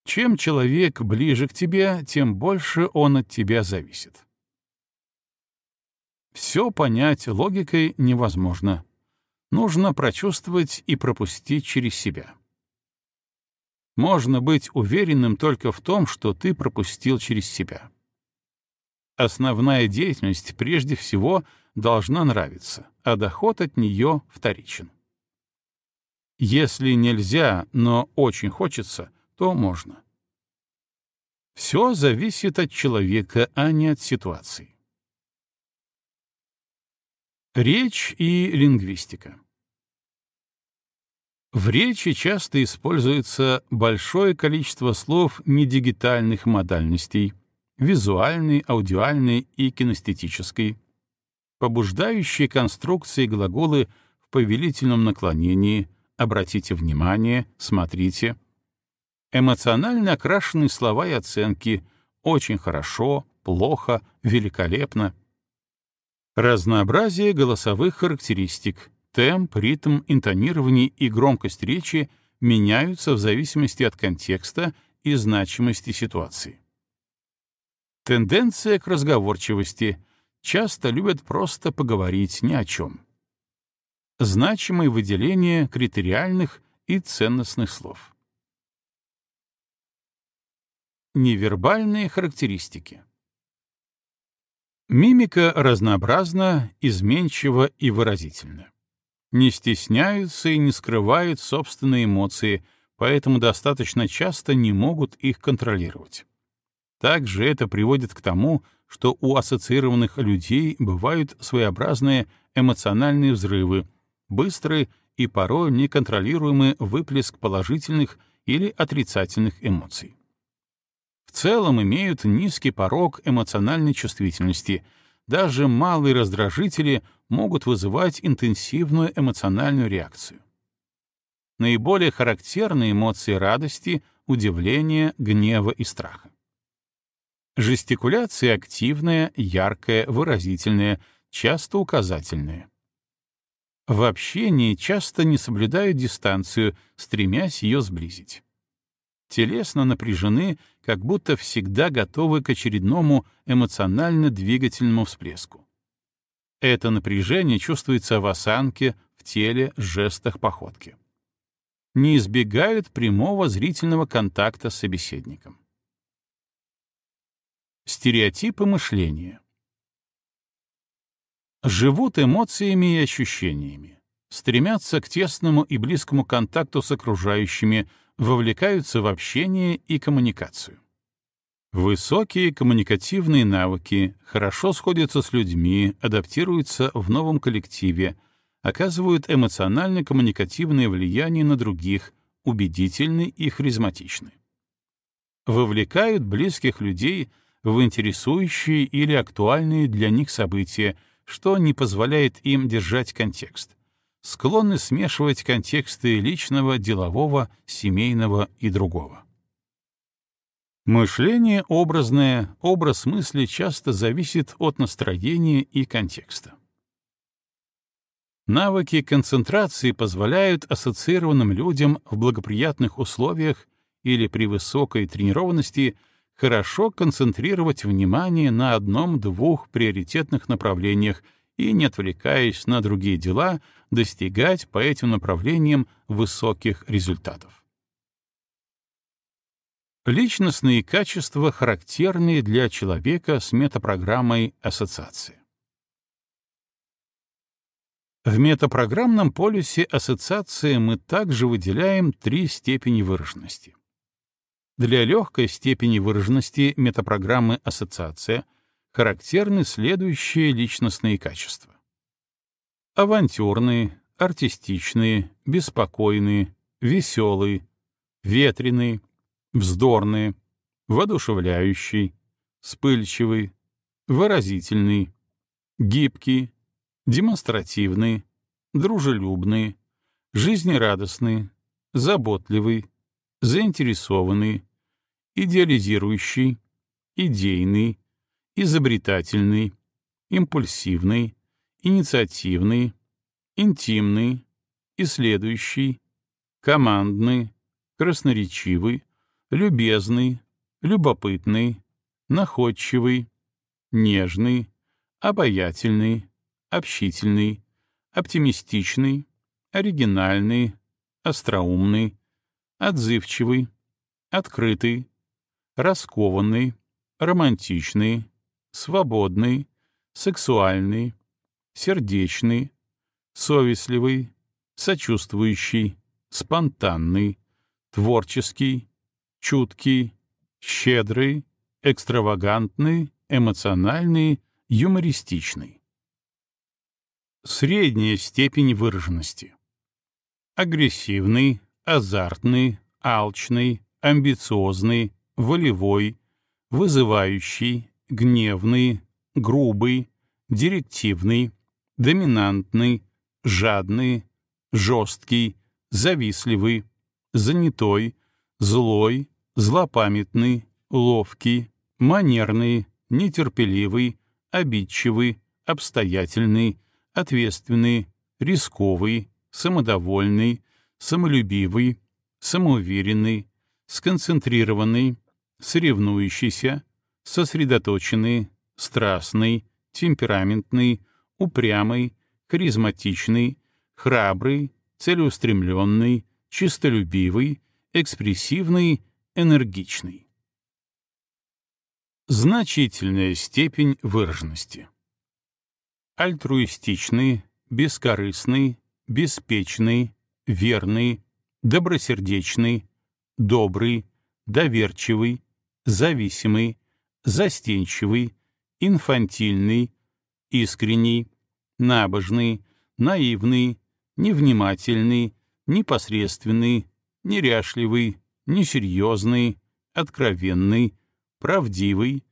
Чем человек ближе к тебе, тем больше он от тебя зависит. Все понять логикой невозможно нужно прочувствовать и пропустить через себя. Можно быть уверенным только в том, что ты пропустил через себя. Основная деятельность прежде всего должна нравиться, а доход от нее вторичен. Если нельзя, но очень хочется, то можно. Все зависит от человека, а не от ситуации. Речь и лингвистика. В речи часто используется большое количество слов недигитальных модальностей — визуальной, аудиальной и кинестетической, побуждающие конструкции глаголы в повелительном наклонении «обратите внимание», «смотрите», эмоционально окрашенные слова и оценки «очень хорошо», «плохо», «великолепно», Разнообразие голосовых характеристик, темп, ритм, интонирование и громкость речи меняются в зависимости от контекста и значимости ситуации. Тенденция к разговорчивости. Часто любят просто поговорить ни о чем. Значимые выделения критериальных и ценностных слов. Невербальные характеристики. Мимика разнообразна, изменчива и выразительна. Не стесняются и не скрывают собственные эмоции, поэтому достаточно часто не могут их контролировать. Также это приводит к тому, что у ассоциированных людей бывают своеобразные эмоциональные взрывы, быстрый и порой неконтролируемый выплеск положительных или отрицательных эмоций в целом имеют низкий порог эмоциональной чувствительности. Даже малые раздражители могут вызывать интенсивную эмоциональную реакцию. Наиболее характерны эмоции радости, удивления, гнева и страха. Жестикуляция активная, яркая, выразительная, часто указательная. В общении часто не соблюдают дистанцию, стремясь ее сблизить телесно напряжены, как будто всегда готовы к очередному эмоционально-двигательному всплеску. Это напряжение чувствуется в осанке, в теле, жестах походки. Не избегают прямого зрительного контакта с собеседником. Стереотипы мышления. Живут эмоциями и ощущениями, стремятся к тесному и близкому контакту с окружающими, вовлекаются в общение и коммуникацию. Высокие коммуникативные навыки хорошо сходятся с людьми, адаптируются в новом коллективе, оказывают эмоционально-коммуникативное влияние на других, убедительны и харизматичны. Вовлекают близких людей в интересующие или актуальные для них события, что не позволяет им держать контекст склонны смешивать контексты личного, делового, семейного и другого. Мышление образное, образ мысли часто зависит от настроения и контекста. Навыки концентрации позволяют ассоциированным людям в благоприятных условиях или при высокой тренированности хорошо концентрировать внимание на одном-двух приоритетных направлениях и, не отвлекаясь на другие дела, достигать по этим направлениям высоких результатов. Личностные качества характерные для человека с метапрограммой ассоциации. В метапрограммном полюсе ассоциации мы также выделяем три степени выраженности. Для легкой степени выраженности метапрограммы ассоциация — характерны следующие личностные качества. Авантюрные, артистичные, беспокойные, веселые, ветреные, вздорные, воодушевляющий, вспыльчивый, выразительный, гибкий, демонстративный, дружелюбный, жизнерадостный, заботливый, заинтересованный, идеализирующий, идейный, изобретательный, импульсивный, инициативный, интимный, исследующий, командный, красноречивый, любезный, любопытный, находчивый, нежный, обаятельный, общительный, оптимистичный, оригинальный, остроумный, отзывчивый, открытый, раскованный, романтичный, свободный, сексуальный, сердечный, совестливый, сочувствующий, спонтанный, творческий, чуткий, щедрый, экстравагантный, эмоциональный, юмористичный. Средняя степень выраженности. Агрессивный, азартный, алчный, амбициозный, волевой, вызывающий, гневный, грубый, директивный, доминантный, жадный, жесткий, завистливый, занятой, злой, злопамятный, ловкий, манерный, нетерпеливый, обидчивый, обстоятельный, ответственный, рисковый, самодовольный, самолюбивый, самоуверенный, сконцентрированный, соревнующийся, сосредоточенный, страстный, темпераментный, упрямый, харизматичный, храбрый, целеустремленный, чистолюбивый, экспрессивный, энергичный. Значительная степень выраженности. Альтруистичный, бескорыстный, беспечный, верный, добросердечный, добрый, доверчивый, зависимый, застенчивый, инфантильный, искренний, набожный, наивный, невнимательный, непосредственный, неряшливый, несерьезный, откровенный, правдивый,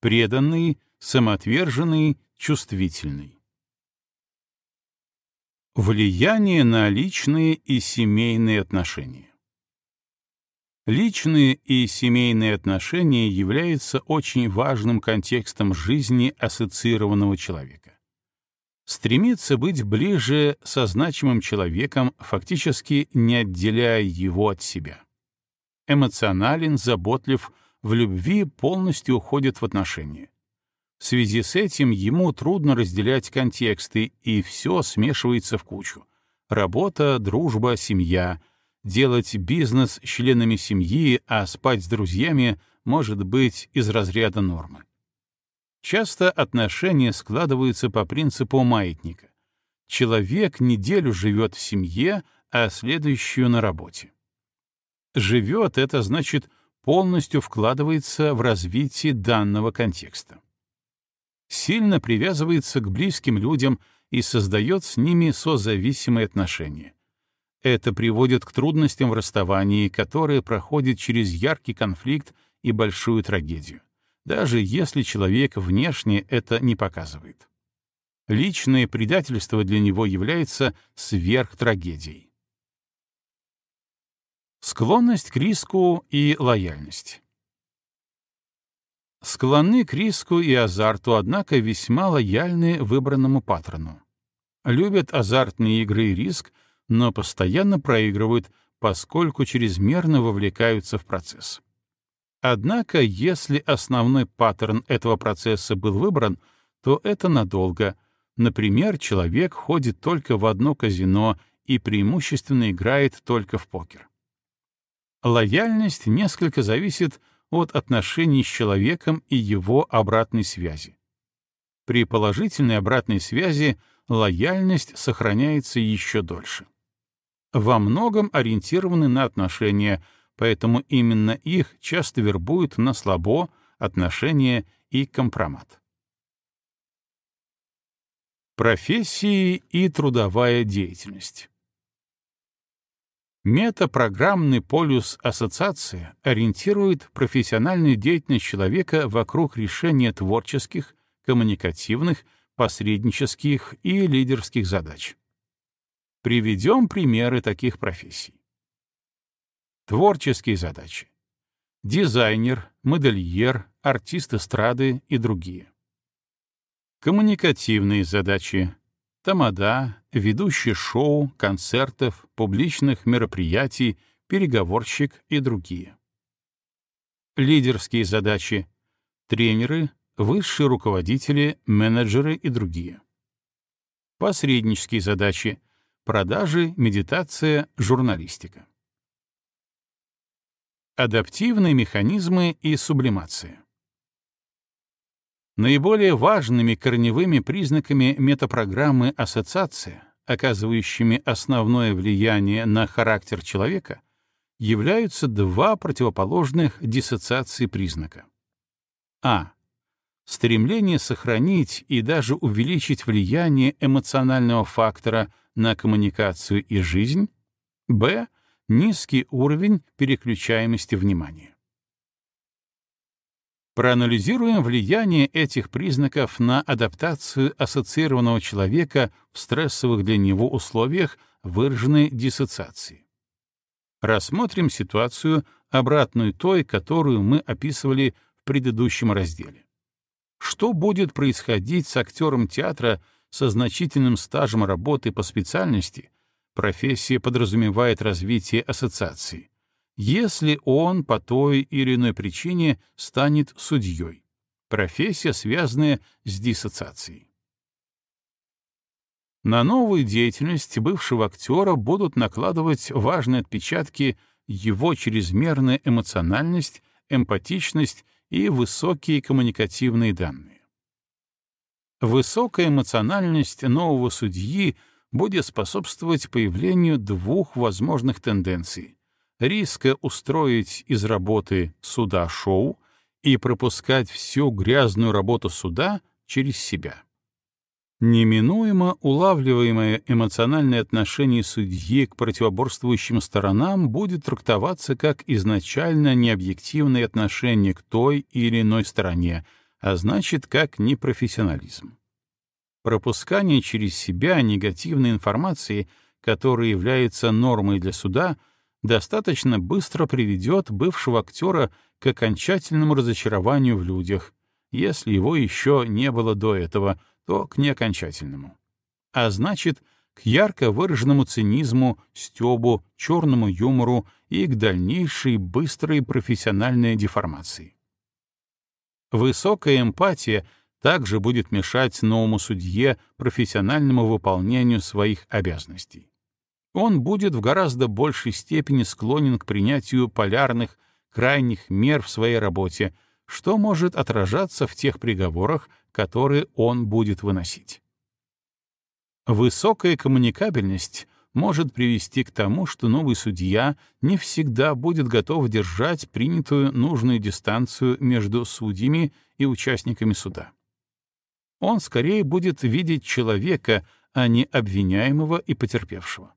преданный, самоотверженный, чувствительный. Влияние на личные и семейные отношения. Личные и семейные отношения являются очень важным контекстом жизни ассоциированного человека. Стремиться быть ближе со значимым человеком, фактически не отделяя его от себя. Эмоционален, заботлив, в любви полностью уходит в отношения. В связи с этим ему трудно разделять контексты, и все смешивается в кучу. Работа, дружба, семья — делать бизнес с членами семьи, а спать с друзьями может быть из разряда нормы. Часто отношения складываются по принципу маятника. Человек неделю живет в семье, а следующую на работе. Живет — это значит полностью вкладывается в развитие данного контекста. Сильно привязывается к близким людям и создает с ними созависимые отношения — это приводит к трудностям в расставании, которые проходят через яркий конфликт и большую трагедию, даже если человек внешне это не показывает. Личное предательство для него является сверхтрагедией. Склонность к риску и лояльность. Склонны к риску и азарту, однако весьма лояльны выбранному патрону. Любят азартные игры и риск, но постоянно проигрывают, поскольку чрезмерно вовлекаются в процесс. Однако, если основной паттерн этого процесса был выбран, то это надолго. Например, человек ходит только в одно казино и преимущественно играет только в покер. Лояльность несколько зависит от отношений с человеком и его обратной связи. При положительной обратной связи лояльность сохраняется еще дольше во многом ориентированы на отношения, поэтому именно их часто вербуют на слабо, отношения и компромат. Профессии и трудовая деятельность. Метапрограммный полюс ассоциации ориентирует профессиональную деятельность человека вокруг решения творческих, коммуникативных, посреднических и лидерских задач. Приведем примеры таких профессий. Творческие задачи. Дизайнер, модельер, артист эстрады и другие. Коммуникативные задачи. Тамада, ведущий шоу, концертов, публичных мероприятий, переговорщик и другие. Лидерские задачи. Тренеры, высшие руководители, менеджеры и другие. Посреднические задачи. Продажи, медитация, журналистика. Адаптивные механизмы и сублимация. Наиболее важными корневыми признаками метапрограммы ассоциация, оказывающими основное влияние на характер человека, являются два противоположных диссоциации признака. А. Стремление сохранить и даже увеличить влияние эмоционального фактора на коммуникацию и жизнь. Б низкий уровень переключаемости внимания. Проанализируем влияние этих признаков на адаптацию ассоциированного человека в стрессовых для него условиях выраженной диссоциации. Рассмотрим ситуацию, обратную той, которую мы описывали в предыдущем разделе. Что будет происходить с актером театра со значительным стажем работы по специальности, профессия подразумевает развитие ассоциации, если он по той или иной причине станет судьей. Профессия, связанная с диссоциацией. На новую деятельность бывшего актера будут накладывать важные отпечатки его чрезмерная эмоциональность, эмпатичность и высокие коммуникативные данные. Высокая эмоциональность нового судьи — будет способствовать появлению двух возможных тенденций — риска устроить из работы суда шоу и пропускать всю грязную работу суда через себя. Неминуемо улавливаемое эмоциональное отношение судьи к противоборствующим сторонам будет трактоваться как изначально необъективное отношение к той или иной стороне, а значит, как непрофессионализм. Пропускание через себя негативной информации, которая является нормой для суда, достаточно быстро приведет бывшего актера к окончательному разочарованию в людях, если его еще не было до этого, то к неокончательному. А значит, к ярко выраженному цинизму, стёбу, черному юмору и к дальнейшей быстрой профессиональной деформации. Высокая эмпатия — также будет мешать новому судье профессиональному выполнению своих обязанностей. Он будет в гораздо большей степени склонен к принятию полярных, крайних мер в своей работе, что может отражаться в тех приговорах, которые он будет выносить. Высокая коммуникабельность может привести к тому, что новый судья не всегда будет готов держать принятую нужную дистанцию между судьями и участниками суда он скорее будет видеть человека, а не обвиняемого и потерпевшего.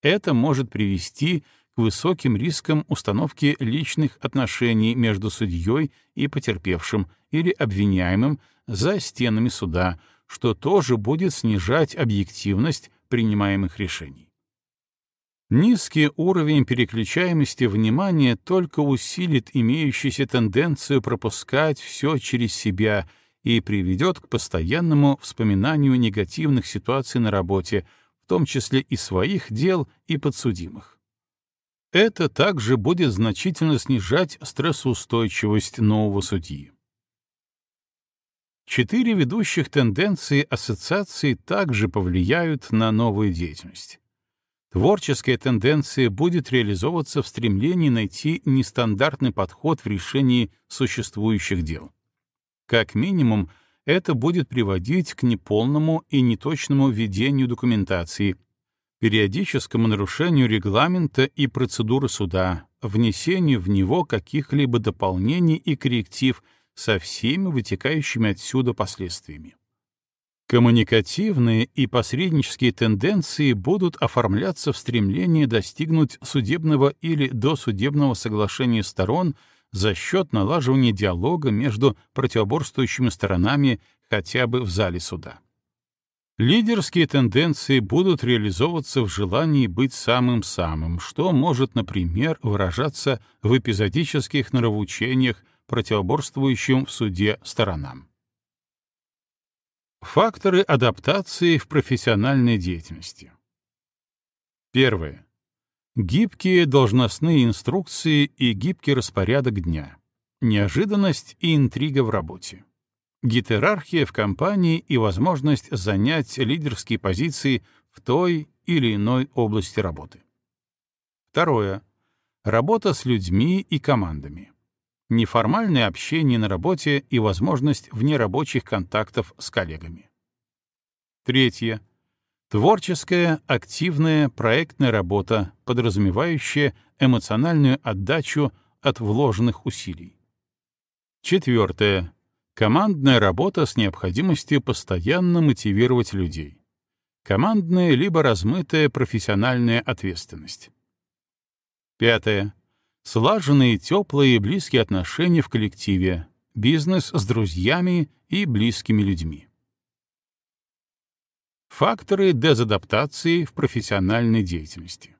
Это может привести высоким рискам установки личных отношений между судьей и потерпевшим или обвиняемым за стенами суда, что тоже будет снижать объективность принимаемых решений. Низкий уровень переключаемости внимания только усилит имеющуюся тенденцию пропускать все через себя и приведет к постоянному вспоминанию негативных ситуаций на работе, в том числе и своих дел и подсудимых. Это также будет значительно снижать стрессоустойчивость нового судьи. Четыре ведущих тенденции ассоциации также повлияют на новую деятельность. Творческая тенденция будет реализовываться в стремлении найти нестандартный подход в решении существующих дел. Как минимум, это будет приводить к неполному и неточному ведению документации, периодическому нарушению регламента и процедуры суда, внесению в него каких-либо дополнений и корректив со всеми вытекающими отсюда последствиями. Коммуникативные и посреднические тенденции будут оформляться в стремлении достигнуть судебного или досудебного соглашения сторон за счет налаживания диалога между противоборствующими сторонами хотя бы в зале суда. Лидерские тенденции будут реализовываться в желании быть самым-самым, что может, например, выражаться в эпизодических нравоучениях, противоборствующим в суде сторонам. Факторы адаптации в профессиональной деятельности. Первое. Гибкие должностные инструкции и гибкий распорядок дня. Неожиданность и интрига в работе. Гетерархия в компании и возможность занять лидерские позиции в той или иной области работы. Второе. Работа с людьми и командами. Неформальное общение на работе и возможность внерабочих контактов с коллегами. Третье. Творческая, активная, проектная работа, подразумевающая эмоциональную отдачу от вложенных усилий. Четвертое. Командная работа с необходимостью постоянно мотивировать людей. Командная либо размытая профессиональная ответственность. Пятое. Слаженные, теплые и близкие отношения в коллективе, бизнес с друзьями и близкими людьми. Факторы дезадаптации в профессиональной деятельности.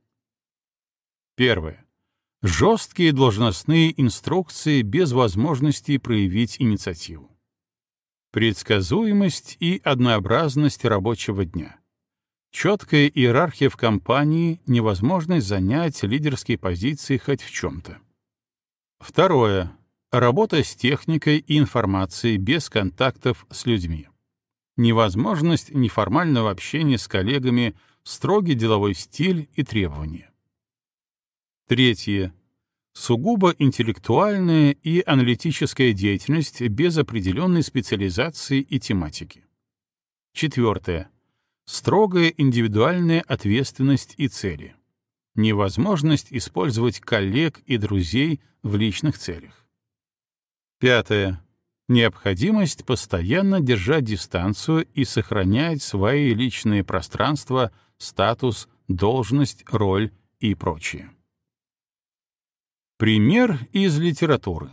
Первое. Жесткие должностные инструкции без возможности проявить инициативу. Предсказуемость и однообразность рабочего дня. Четкая иерархия в компании, невозможность занять лидерские позиции хоть в чем-то. Второе. Работа с техникой и информацией без контактов с людьми невозможность неформального общения с коллегами, строгий деловой стиль и требования. Третье. Сугубо интеллектуальная и аналитическая деятельность без определенной специализации и тематики. Четвертое. Строгая индивидуальная ответственность и цели. Невозможность использовать коллег и друзей в личных целях. Пятое необходимость постоянно держать дистанцию и сохранять свои личные пространства, статус, должность, роль и прочее. Пример из литературы.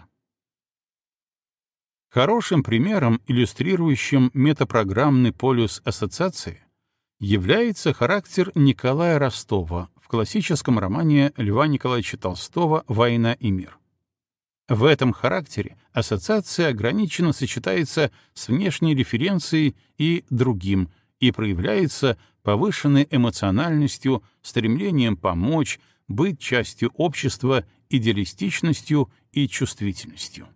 Хорошим примером, иллюстрирующим метапрограммный полюс ассоциации, является характер Николая Ростова в классическом романе Льва Николаевича Толстого «Война и мир». В этом характере ассоциация ограниченно сочетается с внешней референцией и другим и проявляется повышенной эмоциональностью, стремлением помочь, быть частью общества, идеалистичностью и чувствительностью.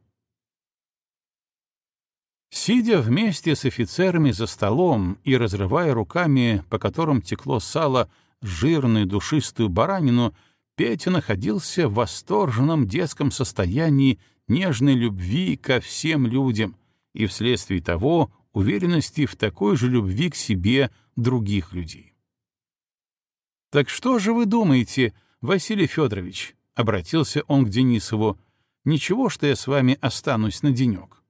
Сидя вместе с офицерами за столом и разрывая руками, по которым текло сало, жирную душистую баранину, Петя находился в восторженном детском состоянии нежной любви ко всем людям и вследствие того уверенности в такой же любви к себе других людей. «Так что же вы думаете, Василий Федорович?» — обратился он к Денисову. «Ничего, что я с вами останусь на денек».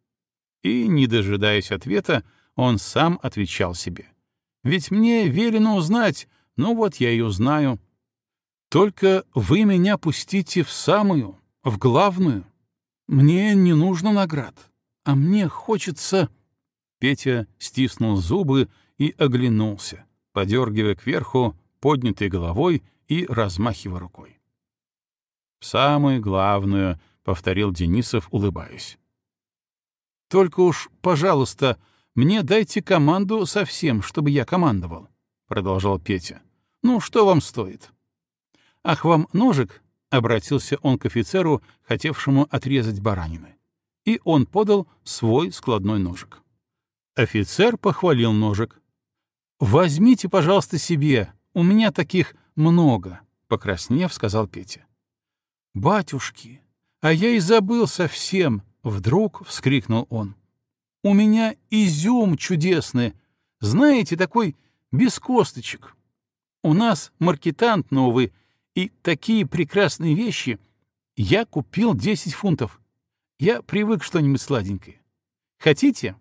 И, не дожидаясь ответа, он сам отвечал себе. «Ведь мне велено узнать, ну вот я и узнаю». Только вы меня пустите в самую, в главную. Мне не нужно наград, а мне хочется...» Петя стиснул зубы и оглянулся, подергивая кверху поднятой головой и размахивая рукой. «В самую главную», — повторил Денисов, улыбаясь. «Только уж, пожалуйста, мне дайте команду совсем, чтобы я командовал», — продолжал Петя. «Ну, что вам стоит?» «Ах, вам ножик?» — обратился он к офицеру, хотевшему отрезать баранины. И он подал свой складной ножик. Офицер похвалил ножик. «Возьмите, пожалуйста, себе, у меня таких много», — покраснев, сказал Петя. «Батюшки, а я и забыл совсем!» — вдруг вскрикнул он. «У меня изюм чудесный, знаете, такой без косточек. У нас маркетант новый и такие прекрасные вещи. Я купил 10 фунтов. Я привык что-нибудь сладенькое. Хотите?»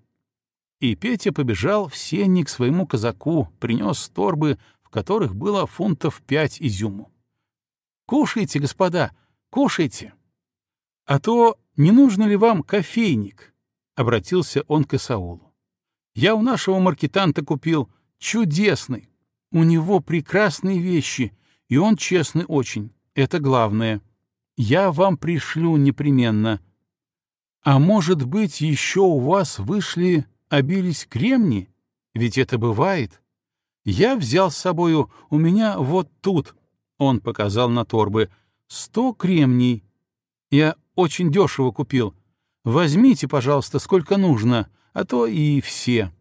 И Петя побежал в сенник к своему казаку, принес торбы, в которых было фунтов пять изюму. «Кушайте, господа, кушайте!» «А то не нужно ли вам кофейник?» — обратился он к Исаулу. Я у нашего маркетанта купил. Чудесный. У него прекрасные вещи, и он честный очень. Это главное. Я вам пришлю непременно. А может быть, еще у вас вышли, обились кремни? Ведь это бывает. Я взял с собою, у меня вот тут, он показал на торбы, сто кремний. Я очень дешево купил. Возьмите, пожалуйста, сколько нужно, а то и все.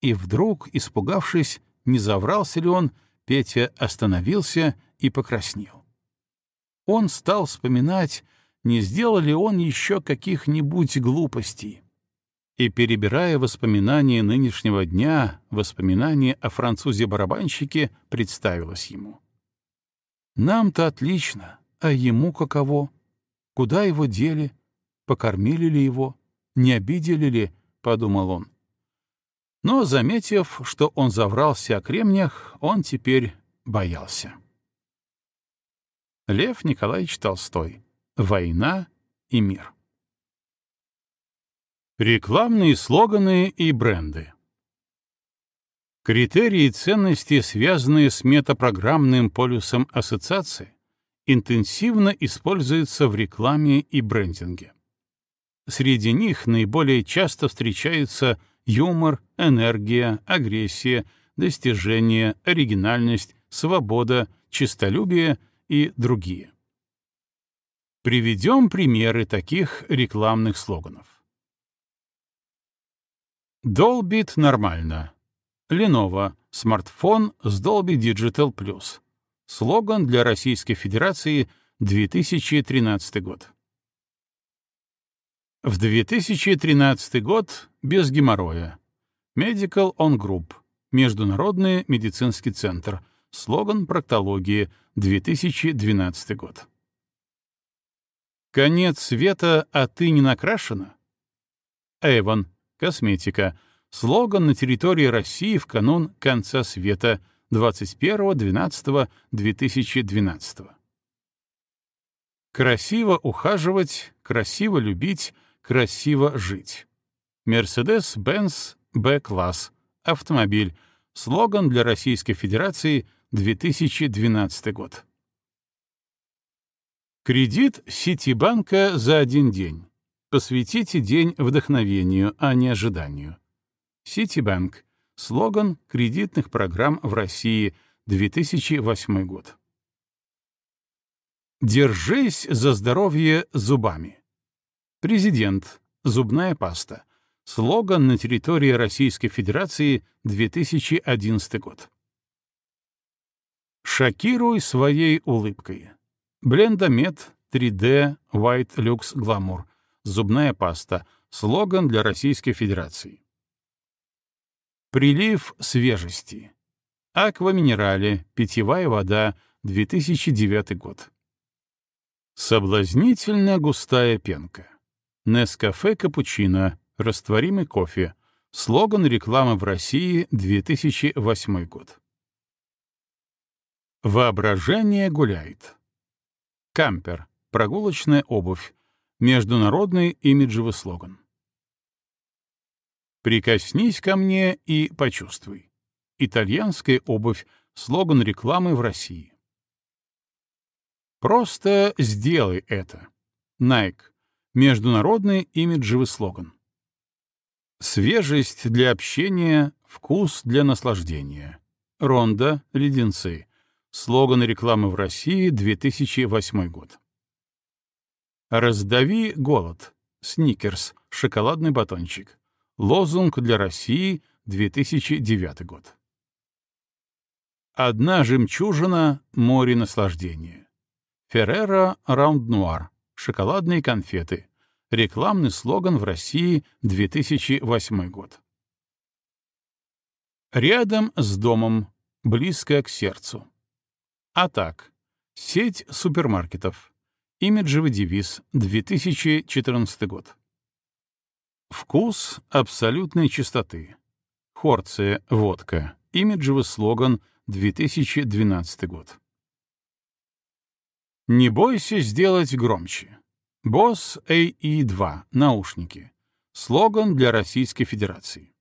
И вдруг, испугавшись, не заврался ли он, Петя остановился и покраснел. Он стал вспоминать, не сделал ли он еще каких-нибудь глупостей. И, перебирая воспоминания нынешнего дня, воспоминания о французе-барабанщике представилось ему. «Нам-то отлично, а ему каково? Куда его дели? Покормили ли его? Не обидели ли?» — подумал он. Но, заметив, что он заврался о кремнях, он теперь боялся. Лев Николаевич Толстой. Война и мир. Рекламные слоганы и бренды. Критерии ценности, связанные с метапрограммным полюсом ассоциации, интенсивно используются в рекламе и брендинге. Среди них наиболее часто встречаются юмор, энергия, агрессия, достижение, оригинальность, свобода, честолюбие и другие. Приведем примеры таких рекламных слоганов. Dolbit нормально. Lenovo — смартфон с Dolby Digital Plus. Слоган для Российской Федерации 2013 год. В 2013 год без геморроя. Medical On Group. Международный медицинский центр. Слоган проктологии. 2012 год. Конец света, а ты не накрашена? Эван. Косметика. Слоган на территории России в канун конца света 21.12.2012. Красиво ухаживать, красиво любить, красиво жить. Mercedes-Benz B-класс. Автомобиль. Слоган для Российской Федерации 2012 год. Кредит Ситибанка за один день. Посвятите день вдохновению, а не ожиданию. Ситибанк. Слоган кредитных программ в России, 2008 год. Держись за здоровье зубами. Президент. Зубная паста. Слоган на территории Российской Федерации, 2011 год. Шокируй своей улыбкой. Блендомет 3D White Lux Glamour. Зубная паста. Слоган для Российской Федерации. Прилив свежести. Акваминерале. Питьевая вода. 2009 год. Соблазнительно густая пенка. Нескафе капучино. Растворимый кофе. Слоган рекламы в России 2008 год. Воображение гуляет. Кампер. Прогулочная обувь. Международный имиджевый слоган. «Прикоснись ко мне и почувствуй». Итальянская обувь. Слоган рекламы в России. Просто сделай это. Nike. Международный имиджевый слоган. Свежесть для общения, вкус для наслаждения. Ронда, леденцы. Слоган рекламы в России, 2008 год. «Раздави голод». Сникерс. Шоколадный батончик. Лозунг для России, 2009 год. Одна жемчужина — море наслаждения. Феррера Раунд Нуар. Шоколадные конфеты. Рекламный слоган в России, 2008 год. Рядом с домом, близко к сердцу. А так, сеть супермаркетов. Имиджевый девиз, 2014 год. Вкус абсолютной чистоты. Хорция, водка. Имиджевый слоган, 2012 год. Не бойся сделать громче. Босс AE2, наушники. Слоган для Российской Федерации.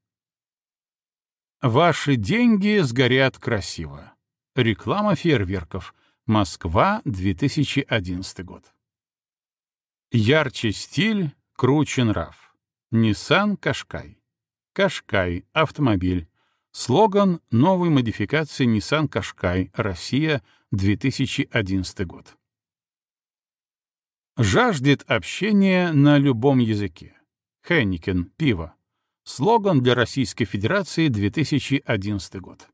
Ваши деньги сгорят красиво. Реклама фейерверков. Москва, 2011 год. Ярче стиль, круче нрав. Nissan Qashqai. Qashqai — автомобиль. Слоган новой модификации Nissan Qashqai, Россия, 2011 год. Жаждет общения на любом языке. Хенникен, пиво. Слоган для Российской Федерации 2011 год.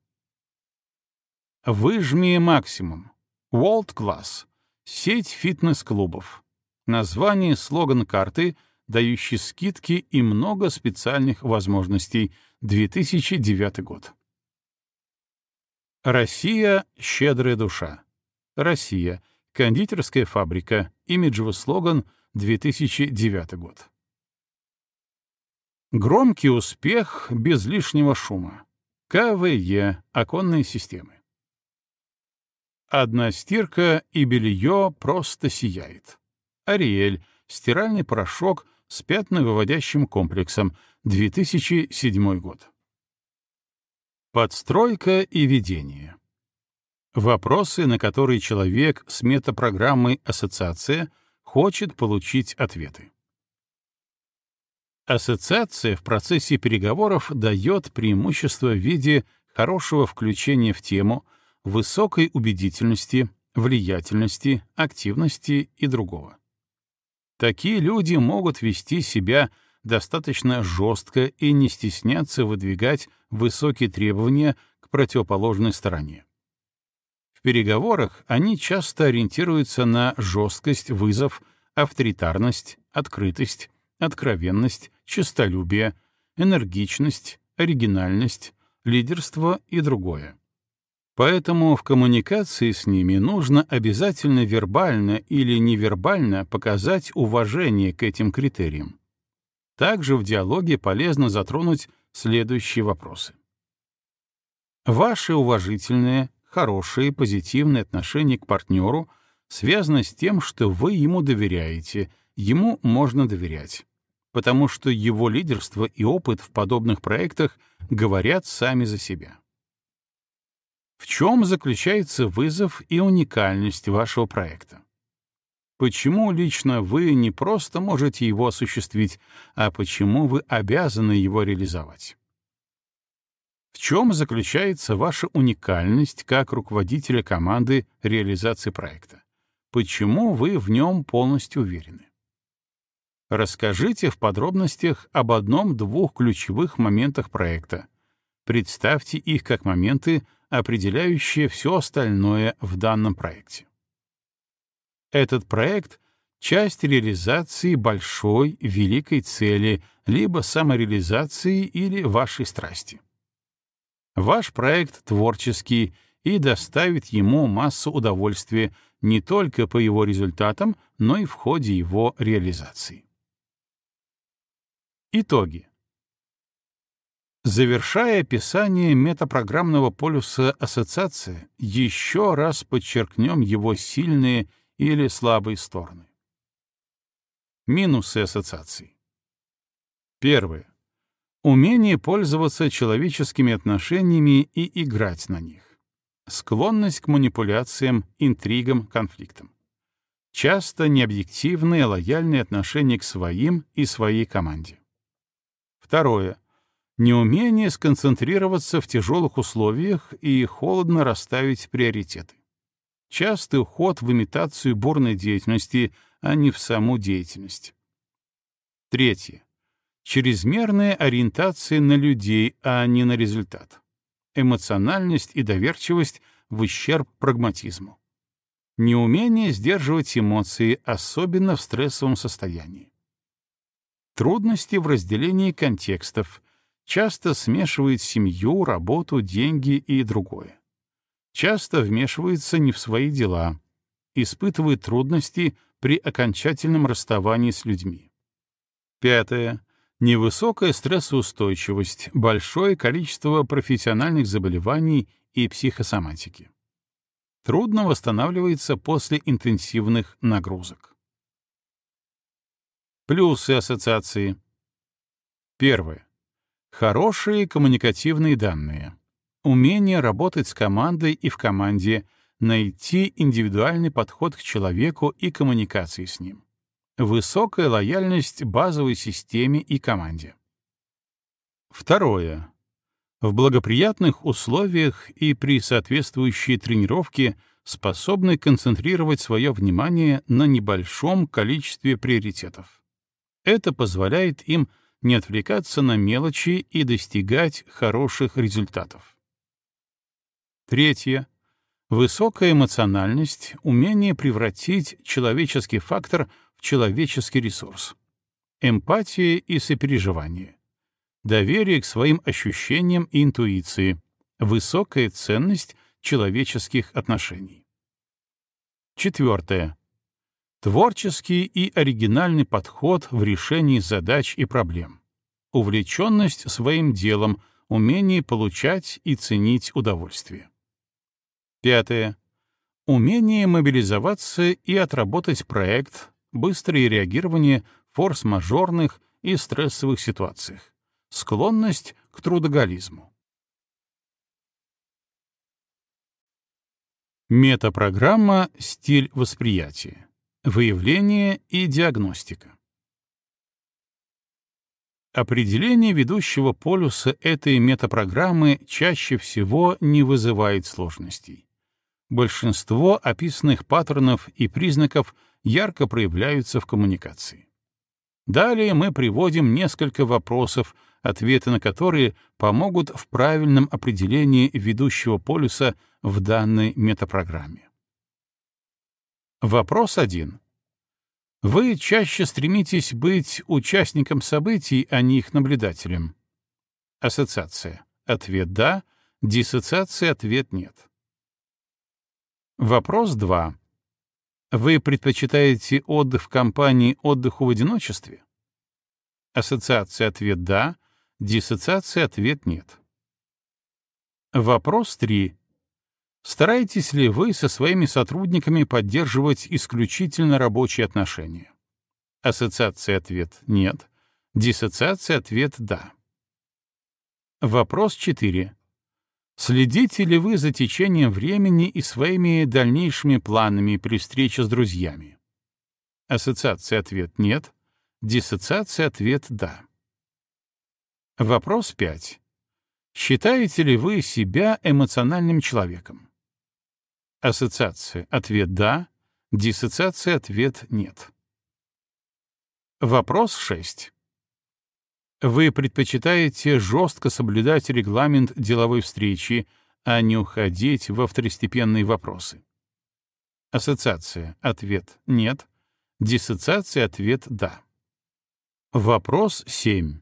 Выжми максимум. World Class. Сеть фитнес-клубов. Название слоган карты, дающий скидки и много специальных возможностей. 2009 год. Россия — щедрая душа. Россия — кондитерская фабрика. Имиджевый слоган 2009 год. Громкий успех без лишнего шума. КВЕ — оконные системы. Одна стирка и белье просто сияет. Ариэль — стиральный порошок с пятновыводящим комплексом, 2007 год. Подстройка и ведение. Вопросы, на которые человек с метапрограммой «Ассоциация» хочет получить ответы. Ассоциация в процессе переговоров дает преимущество в виде хорошего включения в тему — высокой убедительности, влиятельности, активности и другого. Такие люди могут вести себя достаточно жестко и не стесняться выдвигать высокие требования к противоположной стороне. В переговорах они часто ориентируются на жесткость, вызов, авторитарность, открытость, откровенность, честолюбие, энергичность, оригинальность, лидерство и другое. Поэтому в коммуникации с ними нужно обязательно вербально или невербально показать уважение к этим критериям. Также в диалоге полезно затронуть следующие вопросы. Ваше уважительное, хорошее, позитивное отношение к партнеру связано с тем, что вы ему доверяете, ему можно доверять, потому что его лидерство и опыт в подобных проектах говорят сами за себя. В чем заключается вызов и уникальность вашего проекта? Почему лично вы не просто можете его осуществить, а почему вы обязаны его реализовать? В чем заключается ваша уникальность как руководителя команды реализации проекта? Почему вы в нем полностью уверены? Расскажите в подробностях об одном-двух ключевых моментах проекта. Представьте их как моменты, определяющее все остальное в данном проекте. Этот проект — часть реализации большой, великой цели, либо самореализации или вашей страсти. Ваш проект творческий и доставит ему массу удовольствия не только по его результатам, но и в ходе его реализации. Итоги. Завершая описание метапрограммного полюса ассоциации, еще раз подчеркнем его сильные или слабые стороны. Минусы ассоциаций. Первое. Умение пользоваться человеческими отношениями и играть на них. Склонность к манипуляциям, интригам, конфликтам. Часто необъективное лояльное отношение к своим и своей команде. Второе неумение сконцентрироваться в тяжелых условиях и холодно расставить приоритеты. Частый уход в имитацию бурной деятельности, а не в саму деятельность. Третье. Чрезмерная ориентация на людей, а не на результат. Эмоциональность и доверчивость в ущерб прагматизму. Неумение сдерживать эмоции, особенно в стрессовом состоянии. Трудности в разделении контекстов, часто смешивает семью, работу, деньги и другое. Часто вмешивается не в свои дела, испытывает трудности при окончательном расставании с людьми. Пятое. Невысокая стрессоустойчивость, большое количество профессиональных заболеваний и психосоматики. Трудно восстанавливается после интенсивных нагрузок. Плюсы ассоциации. Первое Хорошие коммуникативные данные. Умение работать с командой и в команде, найти индивидуальный подход к человеку и коммуникации с ним. Высокая лояльность базовой системе и команде. Второе. В благоприятных условиях и при соответствующей тренировке способны концентрировать свое внимание на небольшом количестве приоритетов. Это позволяет им не отвлекаться на мелочи и достигать хороших результатов. Третье. Высокая эмоциональность — умение превратить человеческий фактор в человеческий ресурс. Эмпатия и сопереживание. Доверие к своим ощущениям и интуиции. Высокая ценность человеческих отношений. Четвертое. Творческий и оригинальный подход в решении задач и проблем. Увлеченность своим делом, умение получать и ценить удовольствие. Пятое. Умение мобилизоваться и отработать проект, быстрое реагирование в форс-мажорных и стрессовых ситуациях. Склонность к трудоголизму. Метапрограмма «Стиль восприятия». Выявление и диагностика. Определение ведущего полюса этой метапрограммы чаще всего не вызывает сложностей. Большинство описанных паттернов и признаков ярко проявляются в коммуникации. Далее мы приводим несколько вопросов, ответы на которые помогут в правильном определении ведущего полюса в данной метапрограмме. Вопрос 1. Вы чаще стремитесь быть участником событий, а не их наблюдателем. Ассоциация. Ответ «да», диссоциация, ответ «нет». Вопрос 2. Вы предпочитаете отдых в компании отдыху в одиночестве? Ассоциация ответ «да», диссоциация ответ «нет». Вопрос 3. Стараетесь ли вы со своими сотрудниками поддерживать исключительно рабочие отношения? Ассоциация ответ «нет», диссоциация ответ «да». Вопрос 4. Следите ли вы за течением времени и своими дальнейшими планами при встрече с друзьями? Ассоциация ответ «нет», диссоциация ответ «да». Вопрос 5. Считаете ли вы себя эмоциональным человеком? Ассоциация ответ «да», диссоциация ответ «нет». Вопрос 6. Вы предпочитаете жестко соблюдать регламент деловой встречи, а не уходить во второстепенные вопросы. Ассоциация. Ответ «нет». Диссоциация. Ответ «да». Вопрос 7.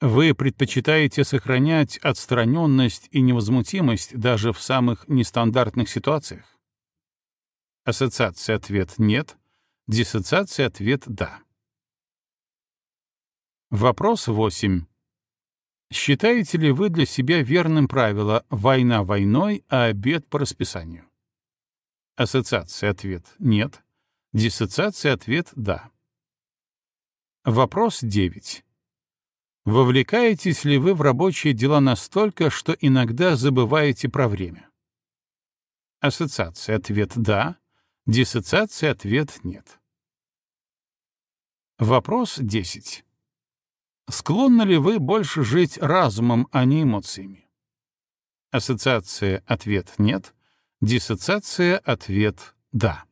Вы предпочитаете сохранять отстраненность и невозмутимость даже в самых нестандартных ситуациях? Ассоциация. Ответ «нет». Диссоциация. Ответ «да». Вопрос 8. Считаете ли вы для себя верным правило «война войной, а обед по расписанию»? Ассоциация ответ «нет». Диссоциация ответ «да». Вопрос 9. Вовлекаетесь ли вы в рабочие дела настолько, что иногда забываете про время? Ассоциация ответ «да». Диссоциация ответ «нет». Вопрос 10. Склонны ли вы больше жить разумом, а не эмоциями? Ассоциация — ответ — нет. Диссоциация — ответ — да.